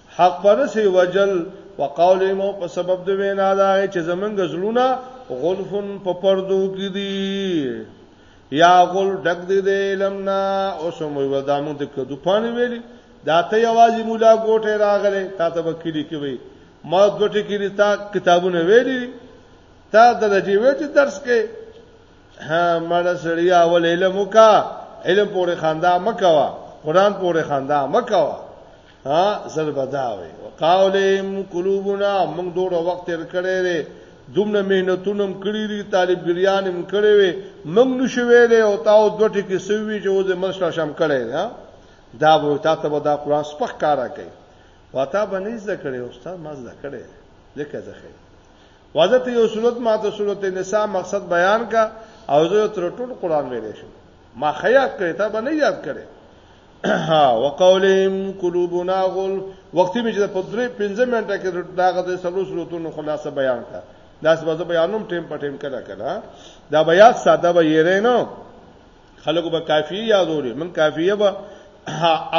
Speaker 1: حق پرسي وجل وقولهم په سبب د وینا دا چې زمونږ زړونه غلفن په پردو کې دي یا غل ډک دي د علم نه اوس مو ودامو د کدو پانی ویلي دا ته یوازې مولا ګوټه راغله تا ته وکړي کې وي ما دوټه کې تا کتابونه ویلي تا درجه وې چې درس کې ها مړه سړیا ول علم وکا علم پورې خندا مکوا قران پورې خندا مکوا ها زربداوي وقاولهم قلوبنا موږ دوړو وخت تیر کړی دی دومره مهنتونم کړی دي طالبګریان هم کړی وي موږ نشو ویلې او تاسو دوه ټکی سوي چې اوس مرشد شم کړی نه دا به تاسو به دا قران سپخ کارا کوي وتا باندې زده کړی استاد ما زده کړی لکه زخه وضعت یو صورت ما ته صورت نساء مقصد بیان کا او زه تر ټول قران ویلې شم ما خیات کړی ته باندې یاد کړی وقولهم قلوبنا غل وخت می چې په درې 15 منټه کې داغه د سلو صورتونو خلاصه بیان کا دا سبا زه بیانوم ټیم په ټیم کړه کړه دا بیا ساده به یې رینو خلکو به کافی یادولې من کافیه به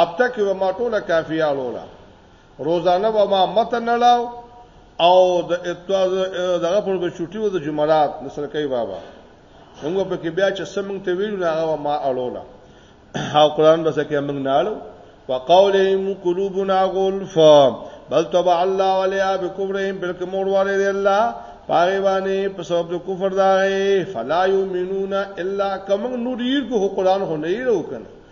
Speaker 1: اپتا کې ما ټوله کافیه لوله روزانه به ما متن نړاو او د اتواز دغه پر به چټي و د جمعرات نسل کوي بابا موږ په کې بیا چې سمنګ ته ویلو نه هغه ما اړولا او قران بس کې موږ نه اړو وقولهم قلوبنا غلف بل تبع الله عليها بكفرهم بلک مور والے دی الله پاره باندې په سبب د کفر دا فلا یؤمنون الا کمن نور یې کو قران هو نه یې وکنه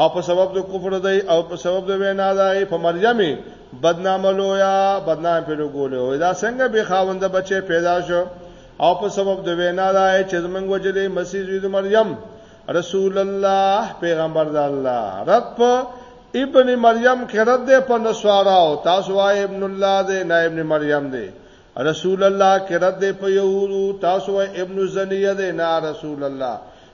Speaker 1: او په سبب د کفر دی او په سبب د وینا دی په مریم بدنام لویا بدنام په لګول او دا څنګه به خاوند بچي پیدا شو او په سبب د وینا دی چې زمنګ وجلې مسیح زوی د مریم رسول الله پیغمبر د الله رد په ابن مریم کې رد ده په نسوارا او تاسو وای ابن الله ده نه ابن مریم ده رسول الله کې رد ده په یهودو تاسو وای ابن زنیه ده نه رسول الله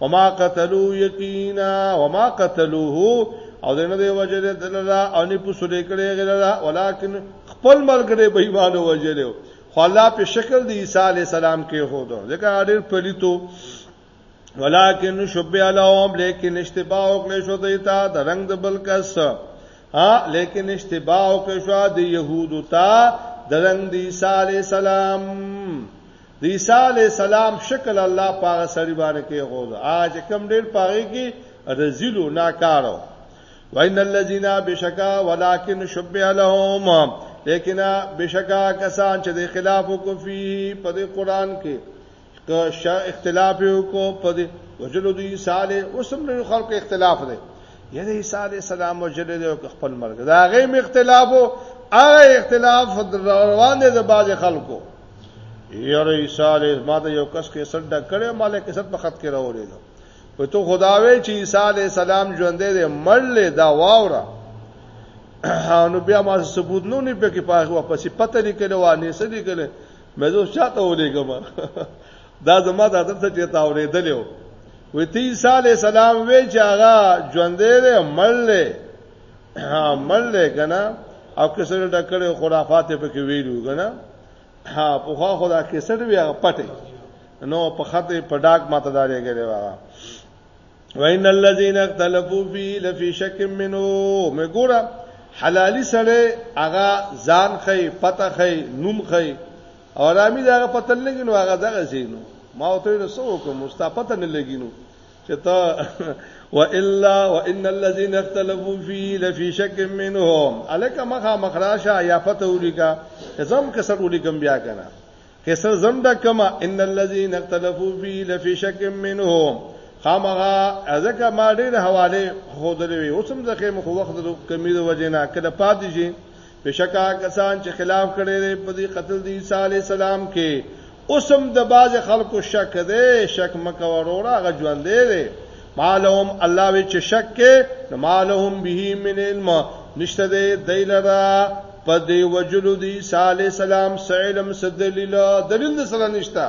Speaker 1: وما قتلو یقینا وما قتلوه او دنه دی وجل دللا او نه پوسلې کړي غللا ولکن خپل ملګری به ایوالو وجلو خو الله په شکل دی عیسی علی السلام کې هو دو ځکه اړیر پلیتو ولکن شبه لهم لیکن اشتباه وکړي شو دیتا د رنگ د بل کس ها لیکن اشتباه وکړي شو د يهودو ته د رنگ د عیسی علی السلام د عیسی علیه السلام شکل الله په هغه سړي باندې کېښود هغه چې کوم ډېر په هغې کې رزیل و ناکار و وان الذین بشکا ولکن شبه لهم لیکنا بشکا کسان چې د خلاف کوفی په دې قران کې که شا اختلاف وکړو په دې وجلو دی صالح اوسم له خلق اختلاف دی یعنی عیسی علی السلام وجل دی او خپل مرګ دا غیم اختلاف او هغه اختلاف روان دی د باج خلکو یاره عیسی علیه ما ته یو کس کې سټ ډک کړي مال کې سټ په خط کې راولې دو په تو خداوي چې عیسی علیه السلام ژوندې دې مړلې دا واوره نو بیا ما ثبوت نو نه پکې پاه واپس پته لیکل و نه سې لیکل مې زه شاته ولېګم دا زما د عادت ته تا ورېدلې و وې تی عیسی علیه السلام وې چې هغه ژوندې دې مړلې ها مل دی کنه او کسر ډکړې خرافات په کې ویلو کنه ها په خو خدا کسر بیا پټه نو په خطه په ډاک ماته داري غلې واه وان الذين اختلفوا في لفي شك منه مګورا حلالي سره هغه ځان خي پته خي نوم خي او رامي دا پته لګینو هغه دغه زینو ما ته نو سو کوم مستاپته نه لګینو چتا والا وان الذين اختلفوا فيه لفي شك منهم الک مخه مخراشه یا پته ولیکا زم کسر ولیکم بیا کنه کسر زم د کما ان الذين اختلفوا فيه لفي شك منهم خامغه ازکه ما ډېر حواله خودلې وي اوسم ځکه مخ وخت د کمی د وجنه کله پاتې شي بشکا کسان چې خلاف کړي لري په دې قتل دی عیسی علی السلام کې اوسم د باز خلکو شک دی شک مکه وروره غ ژوند دی مالهم الله وی چې شک کې مالهم به من علم نشته دی دیلرا په دې وجلو دی عیسی علی السلام سعلم سدلیل دلیل سره نشته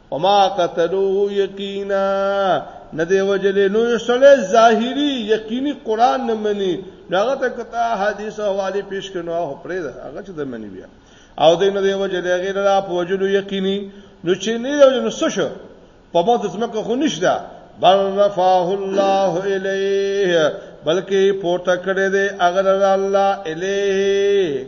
Speaker 1: وما قتلوه یقینا نه دی وجلې نو یو سړی ظاهری یقیني قران نه مني هغه ته کته حدیث او حواله پیش کړو هغه پرې ده هغه چې د منی بیا او دین دی وجلې غیر را په وجلو یقیني نو چې نه دی وجلو څه شو په مو د زمکه خو نشته بل رفعه الله الیه بلکې پورته کړی دی هغه الله الیه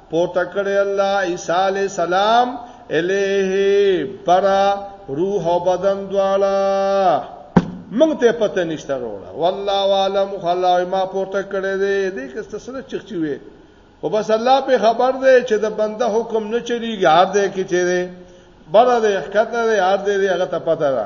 Speaker 1: پورته کړی الله عیسی علی السلام الیه برا روح او بدن دواړه مونږ ته پته نشته وروړه والله عالم خلا ما پورته کړی دی دې کسته سره چخچی وي او بس الله په خبر دی چې د بنده حکم نه چلیږي هر دې کې چې دی بره دې حقیقت نه دی هر دې هغه ته پته ده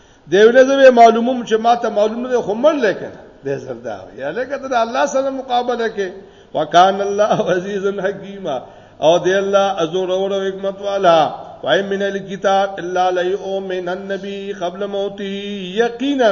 Speaker 1: دی ویل زه به معلومم چې ما ته معلوم نه خو مړ لیکنه به زردا یا لکه ته الله سره مقابله کې وکان الله عزیزا حکیما او دی الله ازور او حکمت والا وای من الكتاب الا ليؤمن النبي قبل موته یقینا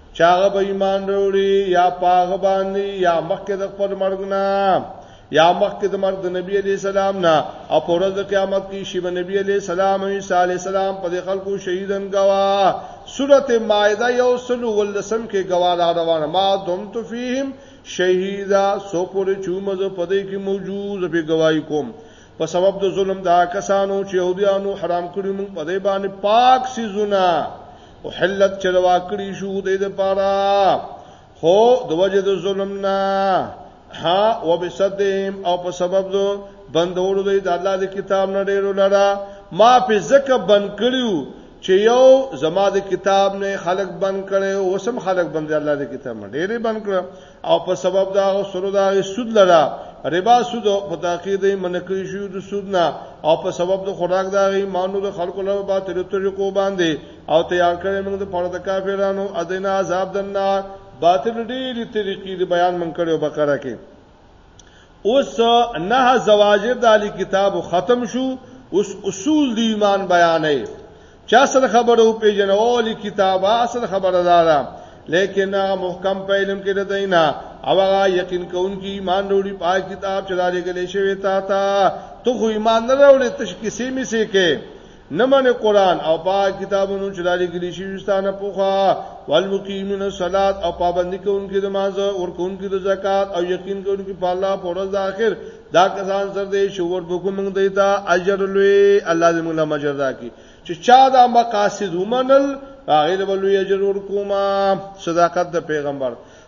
Speaker 1: چاغه به ایمان وروړي یا پاغه باندې یا مخکې د خپل مرګ نه یا مخکې د مرګ د نبی علی سلام نه او پر ورځ د قیامت کې شی به نبی علی سلام او عیسی علی سلام په خلکو شهیدن گوا سورته مائده یو سلو ولسم کې گوا را روانه ما دم تو فیهم شهیدا سو پر چومز په دې کې موجود به گواہی کوم په سبب د ظلم دا کسانو چې یهودیانو حرام کړی مونږ په دې باندې پاک سيزونه احلت چې روا کړی شو د دې لپاره هو د وجه د ظلم نه ها وبصدهم او په سبب دو بندولو دی د الله د کتاب نه ډیرو لړا ما په زکه بند کړیو چې یو زما د کتاب نه خلق بند کړي او سم خلق بند الله د کتاب نه ډیره بند کړي او په سبب دا غسرو دا سود لرا ربا سود په تاکید یې منکې شو د سود نه او په سبب د خوراک دا غي مانو د خلکو له باطل طریقو باندې او تیار کړې موږ د پرده کافرانو ادنا عذاب دنا باطل ډېری طریقې د بیان من کړو بقره کې اوس نه زواجر د علی کتاب ختم شو اوس اصول دی ایمان بیانې چا اصل خبره او پیژنه او علی کتاب اصل خبره دارا لیکن هغه محکم په علم کې نه دینا او هغه یقین کون کی ایمان وروړي په کتاب چې دالې کې لشي وتا تا ته خو ایمان نه وروړي تش کیسې می سي کې نه منې قران او په کتابونو چې لاري کې شي وستانه پوخا والمقیمین الصلات او پابندي کوونکې د مازه او کوونکې د زکات او یقین کوونکې په الله پر ورځ اخر دا کسان سر دې شوور بګو موږ دیتا اجر لوی الله دې موږ له مجر راکړي چې چا دا مقاصد ومنل هغه له لوی اجر ورکوما صداقت د پیغمبر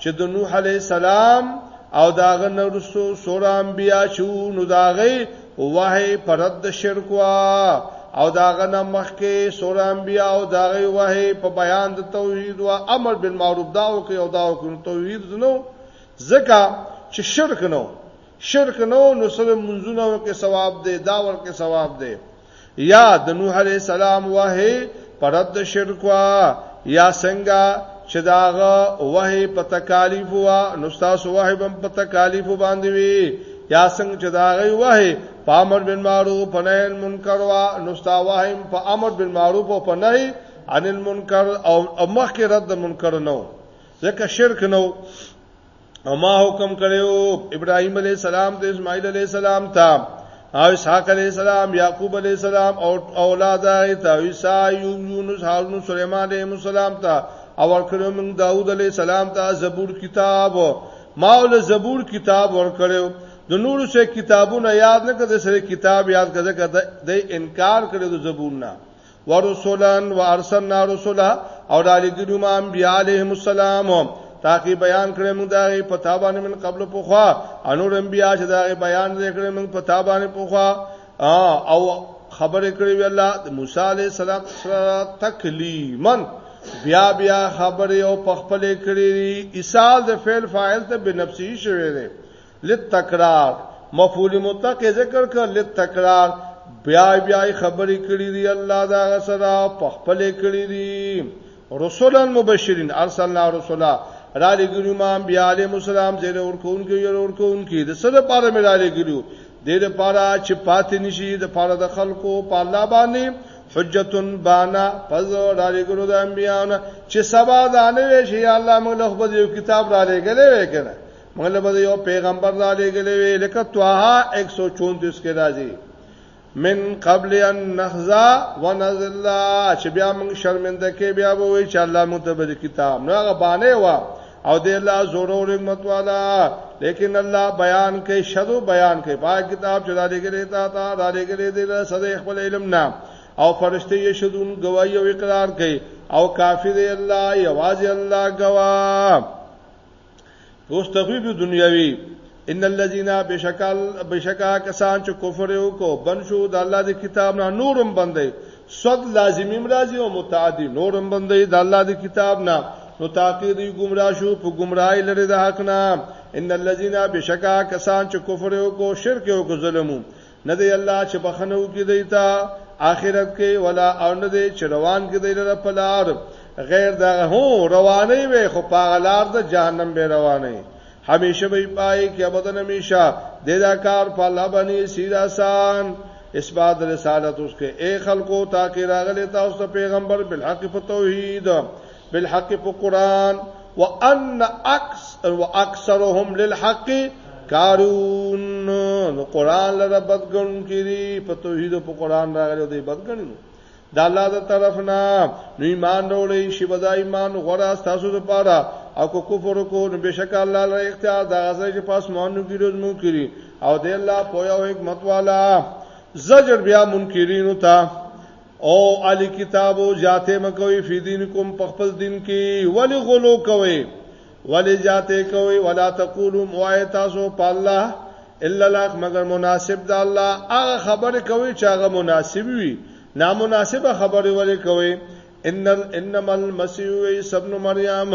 Speaker 1: چې د نوح علی السلام او داغه نورسو سور انبیا چې نو داغه وه پرد شرک وا او داغه نمخ کې سور انبیا او داغه وه په بیان د توحید او امر بالمعروف دا او کې او دا او کې توحید نو زکه چې شرک نو شرک نو نو سره منځونه او کې ثواب دی دا ور کې ثواب دی یا د نوح علی السلام وحی پرد شرک وا یا څنګه چې داغه وحی په تکالیف وا نو تاسو وحی هم په تکالیف باندې وی یا څنګه چې داغه وحی په امر بن معروف په نهی منکر وا نو تاسو وحی په امر بن معروف او په نهی عن المنکر او مخکې رد منکر نو ځکه شرک نو او ما حکم کړو ابراهيم عليه السلام ته اسماعيل عليه السلام ته او اسحاق عليه السلام يعقوب عليه السلام او اولاد هغه ته عيسى يونس هارون سليمان عليه السلام ته او ورکړو موږ داوود عليه السلام ته زبور کتاب ما ول زبور کتاب ورکړو د نورو څخه کتابونه یاد نه کړه سره کتاب یاد کړه کړه د انکار کړو د زبور نه ورسولن وارسلنا رسولا او د لګلو ما انبیاء علیهم السلام تاکي بیان کړې موږ دا په تابانه من قبل پوخا انور انبیاء چې دا بیان یې کړې موږ په تابانه پوخا او خبر کړې وی الله د موسی علی السلام سره تکلیما بیا بیا خبر او پخپل کړې ایصال د فعل فاعل ته بنفسي شوی دی للتکرار مفعول مطلق ذکر کړ للتکرار بیا بیا خبرې کړې دي الله دا غسرا په خپل کړې دي رسولا مبشرین ارسلنا رسولا را لګلو ما بیا علی مسالم زیر اور کون کې یو اور کون کې د سره پاره مې را لګلو د دې لپاره چې پاتې نشي د پاره د خلکو په الله باندې حجتن بانا پس را لګلو د انبیانو چې سبا دانه وي شي الله موږ له خپل یو کتاب را لګلې وکنه موږ له بده یو پیغمبر را لېګلې وی لکه توه 134 کې راځي من قبل ان نخزا ونزل چې بیا موږ شرمنده کې بیا به وی چې الله مو ته بل کتاب نو هغه باندې وا او د الله زورور حکمت والا لیکن الله بیان کوي شذو بیان کوي پاک کتاب چې را لېګلې تا تا را لېګلې دې له صدې خپل علم نه او فرشته یې شذون گواہی او اقرار کوي او کافر الله یوازې الله گواه اوس تخویب دنیاوی ان الذين بشکل بشکا کسان چې کفر وکاو بن شو د الله د کتاب نه نورم بندي صد لازمیم راځي او متعدی نورم بندي د الله د کتاب نه نو تاکید گمراه شو په گمراهی لري د حق نه ان الذين بشکا کسان چې کفر وکاو شرک وکاو ظلمو نه دی الله چې بخنه وکړي دی ته آخرت کې ولا او نه دی چې روان کې دی لره په لار غیر دا هو رواني وي خو په لار د جهنم به رواني همیشه به پای کې ابدن همیشه د دا کار په الله باندې سیدا سان اسباد رسالت اس کې اے خلقو تاکي راغلي تاسو ته پیغمبر بالحق په توحید بالحق په قران وان اکثر واکثرهم للحق کارون نو قران لره بدګن کړي په توحید په قران راغلي دی بدګن نو د الله د طرف نه نو ایمان وروړي شی بدا ایمان غره تاسو د پاره او کو کفر کو نو بشک الله لره اختیار دا غزه چې پاس مانو کړي نو کړي او د الله پویا او حکمت والا زجر بیا منکرینو ته او علی کتابو جاته مکوي فی دینکم په خپل دین کې ولی غلو کوي ولی جاته کوي ولا تقولوا موایتاسو په الله الا لاک مگر مناسب د الله هغه خبره کوي چې هغه مناسب وي نامناسبه خبره ولی کوي ان انما المسيح عيسى ابن مريم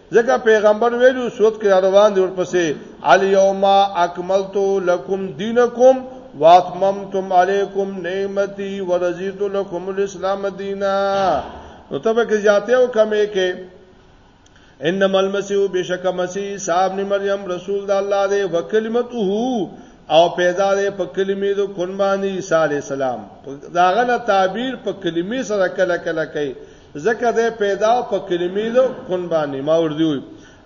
Speaker 1: ځکه پیغمبر ویلو سوت کې روان دی ورپسې الیوم اکملت لکم دینکم واتممتم علیکم نعمتي ورزیت لکم الاسلام دینا نو تبه کې ذاته او کمې کې انما المسيح بشک مسیح صاحب نے مریم رسول د الله دی وکلمته او پیدا دی په کلمې د قرباني عیسی علی السلام داغه تعبیر په کلمې سره کله کله کوي ځکه ده پیدا او په کلمې له کون باندې ما ور دی وي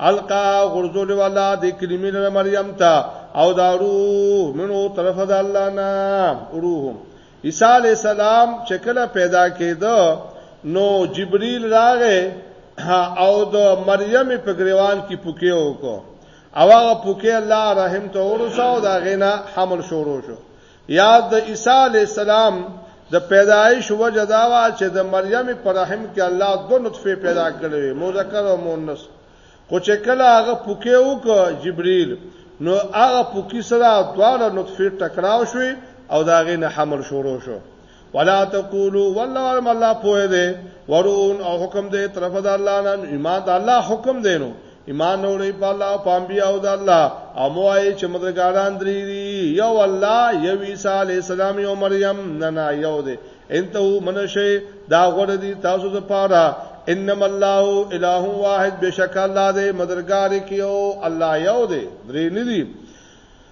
Speaker 1: القا غرزول والا د کلمې له مریم ته او دارو منو طرف د الله نه روح عیسی علی السلام چې کله پیدا کېده نو جبرئیل راغې او د مریم په گریوان کې پوکې وکړو او هغه پوکې الله رحم ته ورساو دا غینا حمل شروع شو یا د عیسی علی السلام د پیدایش وجه دا وا چې د مریم په رحم کې الله دو نطفه پیدا کړې وي مذکر او مؤنث خو چې کله هغه پوکې وک جبرئیل نو هغه پوکې سره دواړه نطفه ټکراو شوې او داغه نه حمل شروع شو ولا تقولوا والله علم الله پوهه ده ورون او حکم ده طرف ده الله نه ایمان ده الله حکم ده نو ایمان اورې په الله او پامبي او ده الله او موای چې مدرګاران درې دي یو الله یو عیسی علی السلام یو مریم نه نه یو ده انته منشه دا غوړ دي تاسو ته پاره انما الله اله واحد بشک الله دې مدرګار کیو الله یو دې درې ندی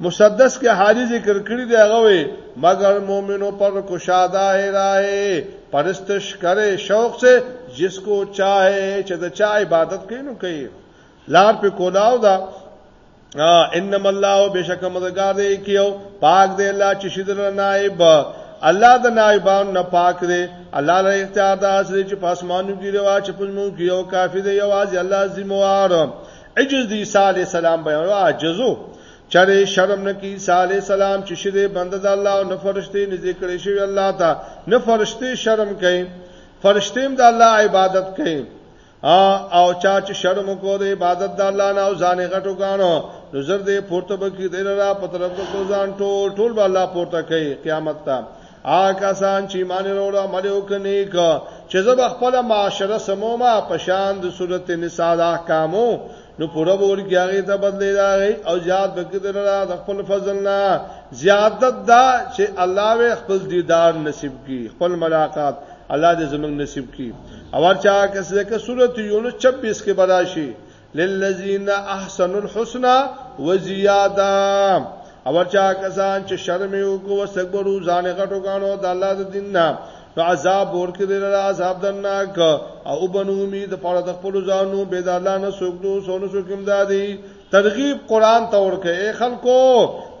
Speaker 1: مسدس کې حالی ذکر کړی دی هغه وي مگر مؤمنو پر کشاده راي پرستش کرے شوق سے جس کو چاہے چې د چا عبادت کوي نو کوي لار په کولاو دا انما الله بشک مدګار دی کیو پاک دی الله چې شیدر نائب الله د نائبان نه پاک دی الله له اختیار د اصل چې پاسمانو کې روا چې پزمو کیو کافی دی یوازې الله ذمہوار عجز دی عیسی علی السلام بیان عاجزو چرې شرم نه کی عیسی علی السلام چې شری بنده د الله او نه فرشتي نږدې کړي شوی الله ته نه فرشتي شرم کوي فرشتي هم د الله عبادت کوي او چا چې شرم کو د عبادت د الله نه او ځان غټو غانو نو زر دې پورته بکی دیر را په طرف د ځان ټول ټول به الله پورته کوي قیامت ته آکسان چې ایمان وروړو عمل وکني کا چې زب خپل معاشره سموما پشان د صورت نساء احکامو نو پوره ور کیږي ته بدلې راغی او زیاد بکدل را د خپل فضل نه زیادت دا چې الله وې خپل دیدار نصیب کی خپل ملاقات الله دې زمنګ نصیب کی اور چا کسه که صورت یونس 26 کې براشي للذین احسنوا الحسنى وزیاده او چا کسان چې شرم یو کو وسګبرو ځان غټو غانو د الله د دین نه نو عذاب ورکړي لري عذاب درناک او بنو امید پر د خپل ځانو به د الله نه سوګ دو سونو سوکم دادي ترغیب قران ته ورکه اے خلکو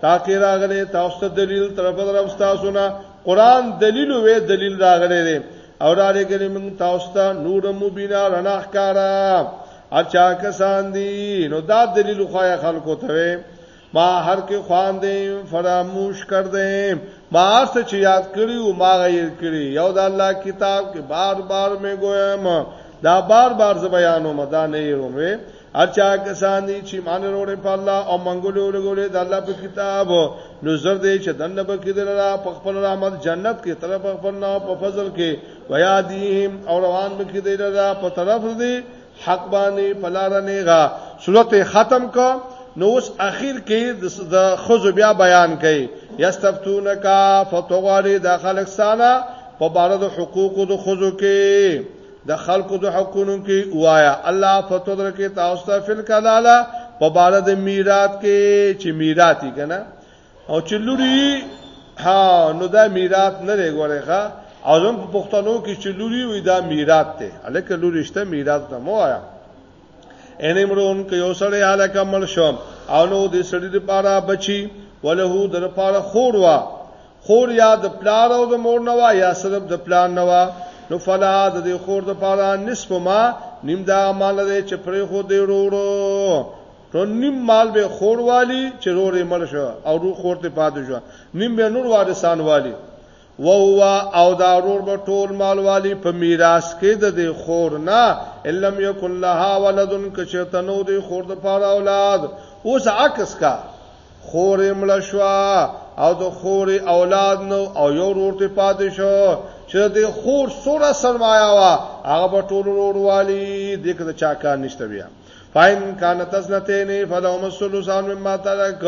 Speaker 1: تاکي راغلي تاسو ته دلیل طرف طرف تاسو نه قران دلیل وې دلیل راغلي او را لګلې موږ تاسو ته نور مبینا رڼا ښکارا اچا کسان دي نو دا دلیل خو خلکو ته وي ما هر کې خوان دي فراموش کړ دې ما څه چې یاد کړی او ما غیر کړی یو د الله کتاب کې بار بار مې ګویم دا بار بار ز بیانو مدا نه یې رومې ارچا کسان دي چې مان وروړي په الله او منګولو لګولې د الله په کتاب نو زر دې چې دنه به کې دلرا په خپل رحمت جنت کې طرف خپل نه په فضل کې ویا دیم او روان به کې دلرا په طرف دې حق باندې پلار نه غا صورت ختم کا نو اوس اخر کې د خزو بیا بیان کړي یستفتونک فتوغاری د خلک سانا په بار د حقوقو د خزو کې د خلکو د حقونو کې وایا الله فتودر کې تاسو ته فل کلاله په بار د میراث کې چې میراث یې کنه او چې لوري ها نو دا میراث نه دی غوړې ښا او زم په پښتنو کې چې لوري وي دا میراث ته الکه لوري شته میراث ته مو آیا ان امرون کې یو سړی الکه مل شوم او نو د سړي لپاره بچي وله در لپاره خور وا خور یا د پلار او د مور نه وا یا صرف د پلار نه وا نو فلا د دې خور د پاره نصف ما نیم دا مال دی چې پرې خو دی وروړو نو نیم مال به خور والی چې رورې مړ شو او رو خور ته پاتې شو نیم به نور وارثان والی و هو او دا رور به ټول مال والی په میراث کې د دې خور نه علم یکن لها ولدن کشتنو دې خور د پاره اولاد اوس عکس کا خور یې مړه شوه او د خور اولاد نو او یو ورور ته پاتې شو چې د خور سره سرمایا وا هغه به ټول ورور والی د کړه چا کار نشته بیا فاین کان تسنتین فلهم الثلثان مما ترک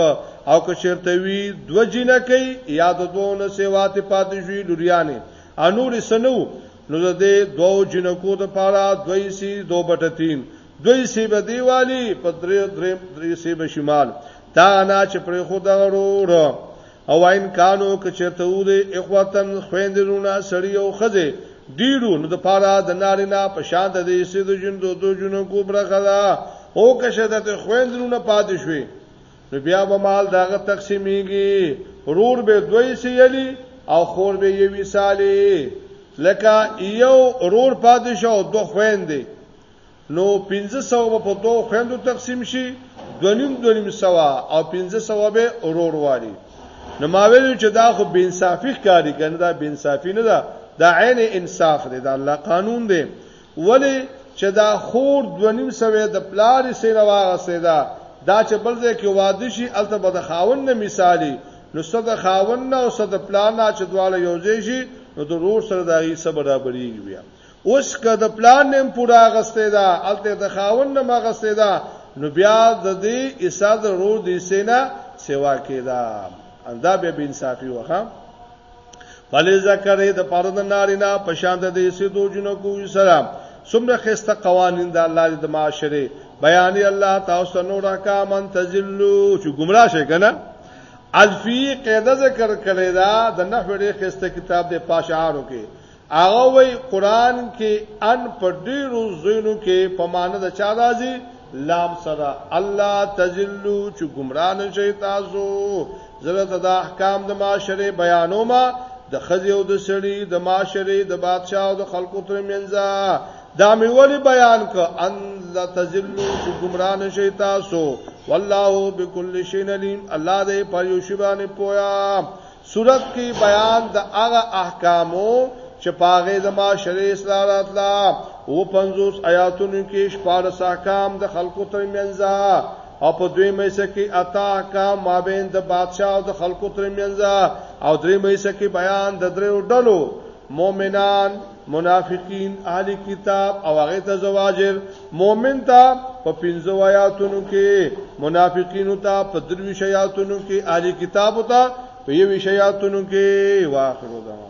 Speaker 1: او که شرط وی دو جنہ کوي یا د دوه نه سیوات پاتې شوی لوریانه انور سنو نو د دوه جنکو د پاره دوی سی دو بټه 3 دوی سیب دیوالی په درې درې درې سیب شمال تا انا چې پر خو دغه ورور او عین کانو ک چرته و دې اخواتن خويندرونه سړی او خزه ډیرو نو د پاره د نارینا په شان د دې سید جون دو دو جونو کو برخه دا او که شدت خويندرونه پاتې شوي نو بیا به مال داغه تقسیمیږي رور به دوی سیلی او خور به یوی سالی لکه یو رور پاتې شو دو خويندې نو پنځه سوه به په دوو خویندو تقسیم شي، دوه نیم دوه نیم سوه او پنځه سوه به ورور والي. نو ما ویلو چې دا خو بې انصافي ښکاري که نه، دا بې انصافي نه ده، دا عین انصاف دی، د الله قانون دی، ولې چې دا خور دوه نیم سوه یې د پلار حصې نه واخیستې ده، دا چې بل ځای کې واده شي هلته به د خاوند نه مثالي، نو څه د خاوند نه او څه د پلار نه، چې دواړه یو ځای شي نو د ورور سره د هغې حصه برابرېږي بیا. اوس که د پلار نیم پورا غستې ده الته د خاون نه مغستې ده نو بیا د دې ایسا د رور دې سینا سیوا کېدا اندا به بن صافي وخه فل ذکر د پاره د نارینا په شان د دې سې دوه جنو کو سلام څومره خسته قوانین د الله د معاشره بیان الله تاسو نور احکام تزلو چې گمراه شي کنه الفی قاعده ذکر کړی دا د نحوی خسته کتاب د پاشعارو کې هغه وی قران کې ان په ډیرو زینو کې په معنی د چا راځي لام سره الله تذلو چې گمراه نشي تاسو زړه ته د احکام د معاشره بیانوما د خزي او د سړي د معاشره د بادشاہ او د خلکو ترمنځ دا مې ولې بیان ک ان لا تذلو چې گمراه نشي تاسو والله بكل شيء عليم الله دې په یو شی باندې پویا سورت کې بیان د هغه احکامو چې پاغه د معاشره اصلاح راتلا او 50 آیاتونو کې شپاره احکام د خلکو ترمنځ او په دوی مېسه کې اتا احکام مابین د بادشاہ او د خلکو ترمنځ او درې مېسه کې بیان د درې ډلو مؤمنان منافقین اهل کتاب او هغه ته زواجر مؤمن ته په پنځو آیاتونو کې منافقین ته په دروي شیاتونو کې اهل کتاب ته په یوي شیاتونو کې واخرو دا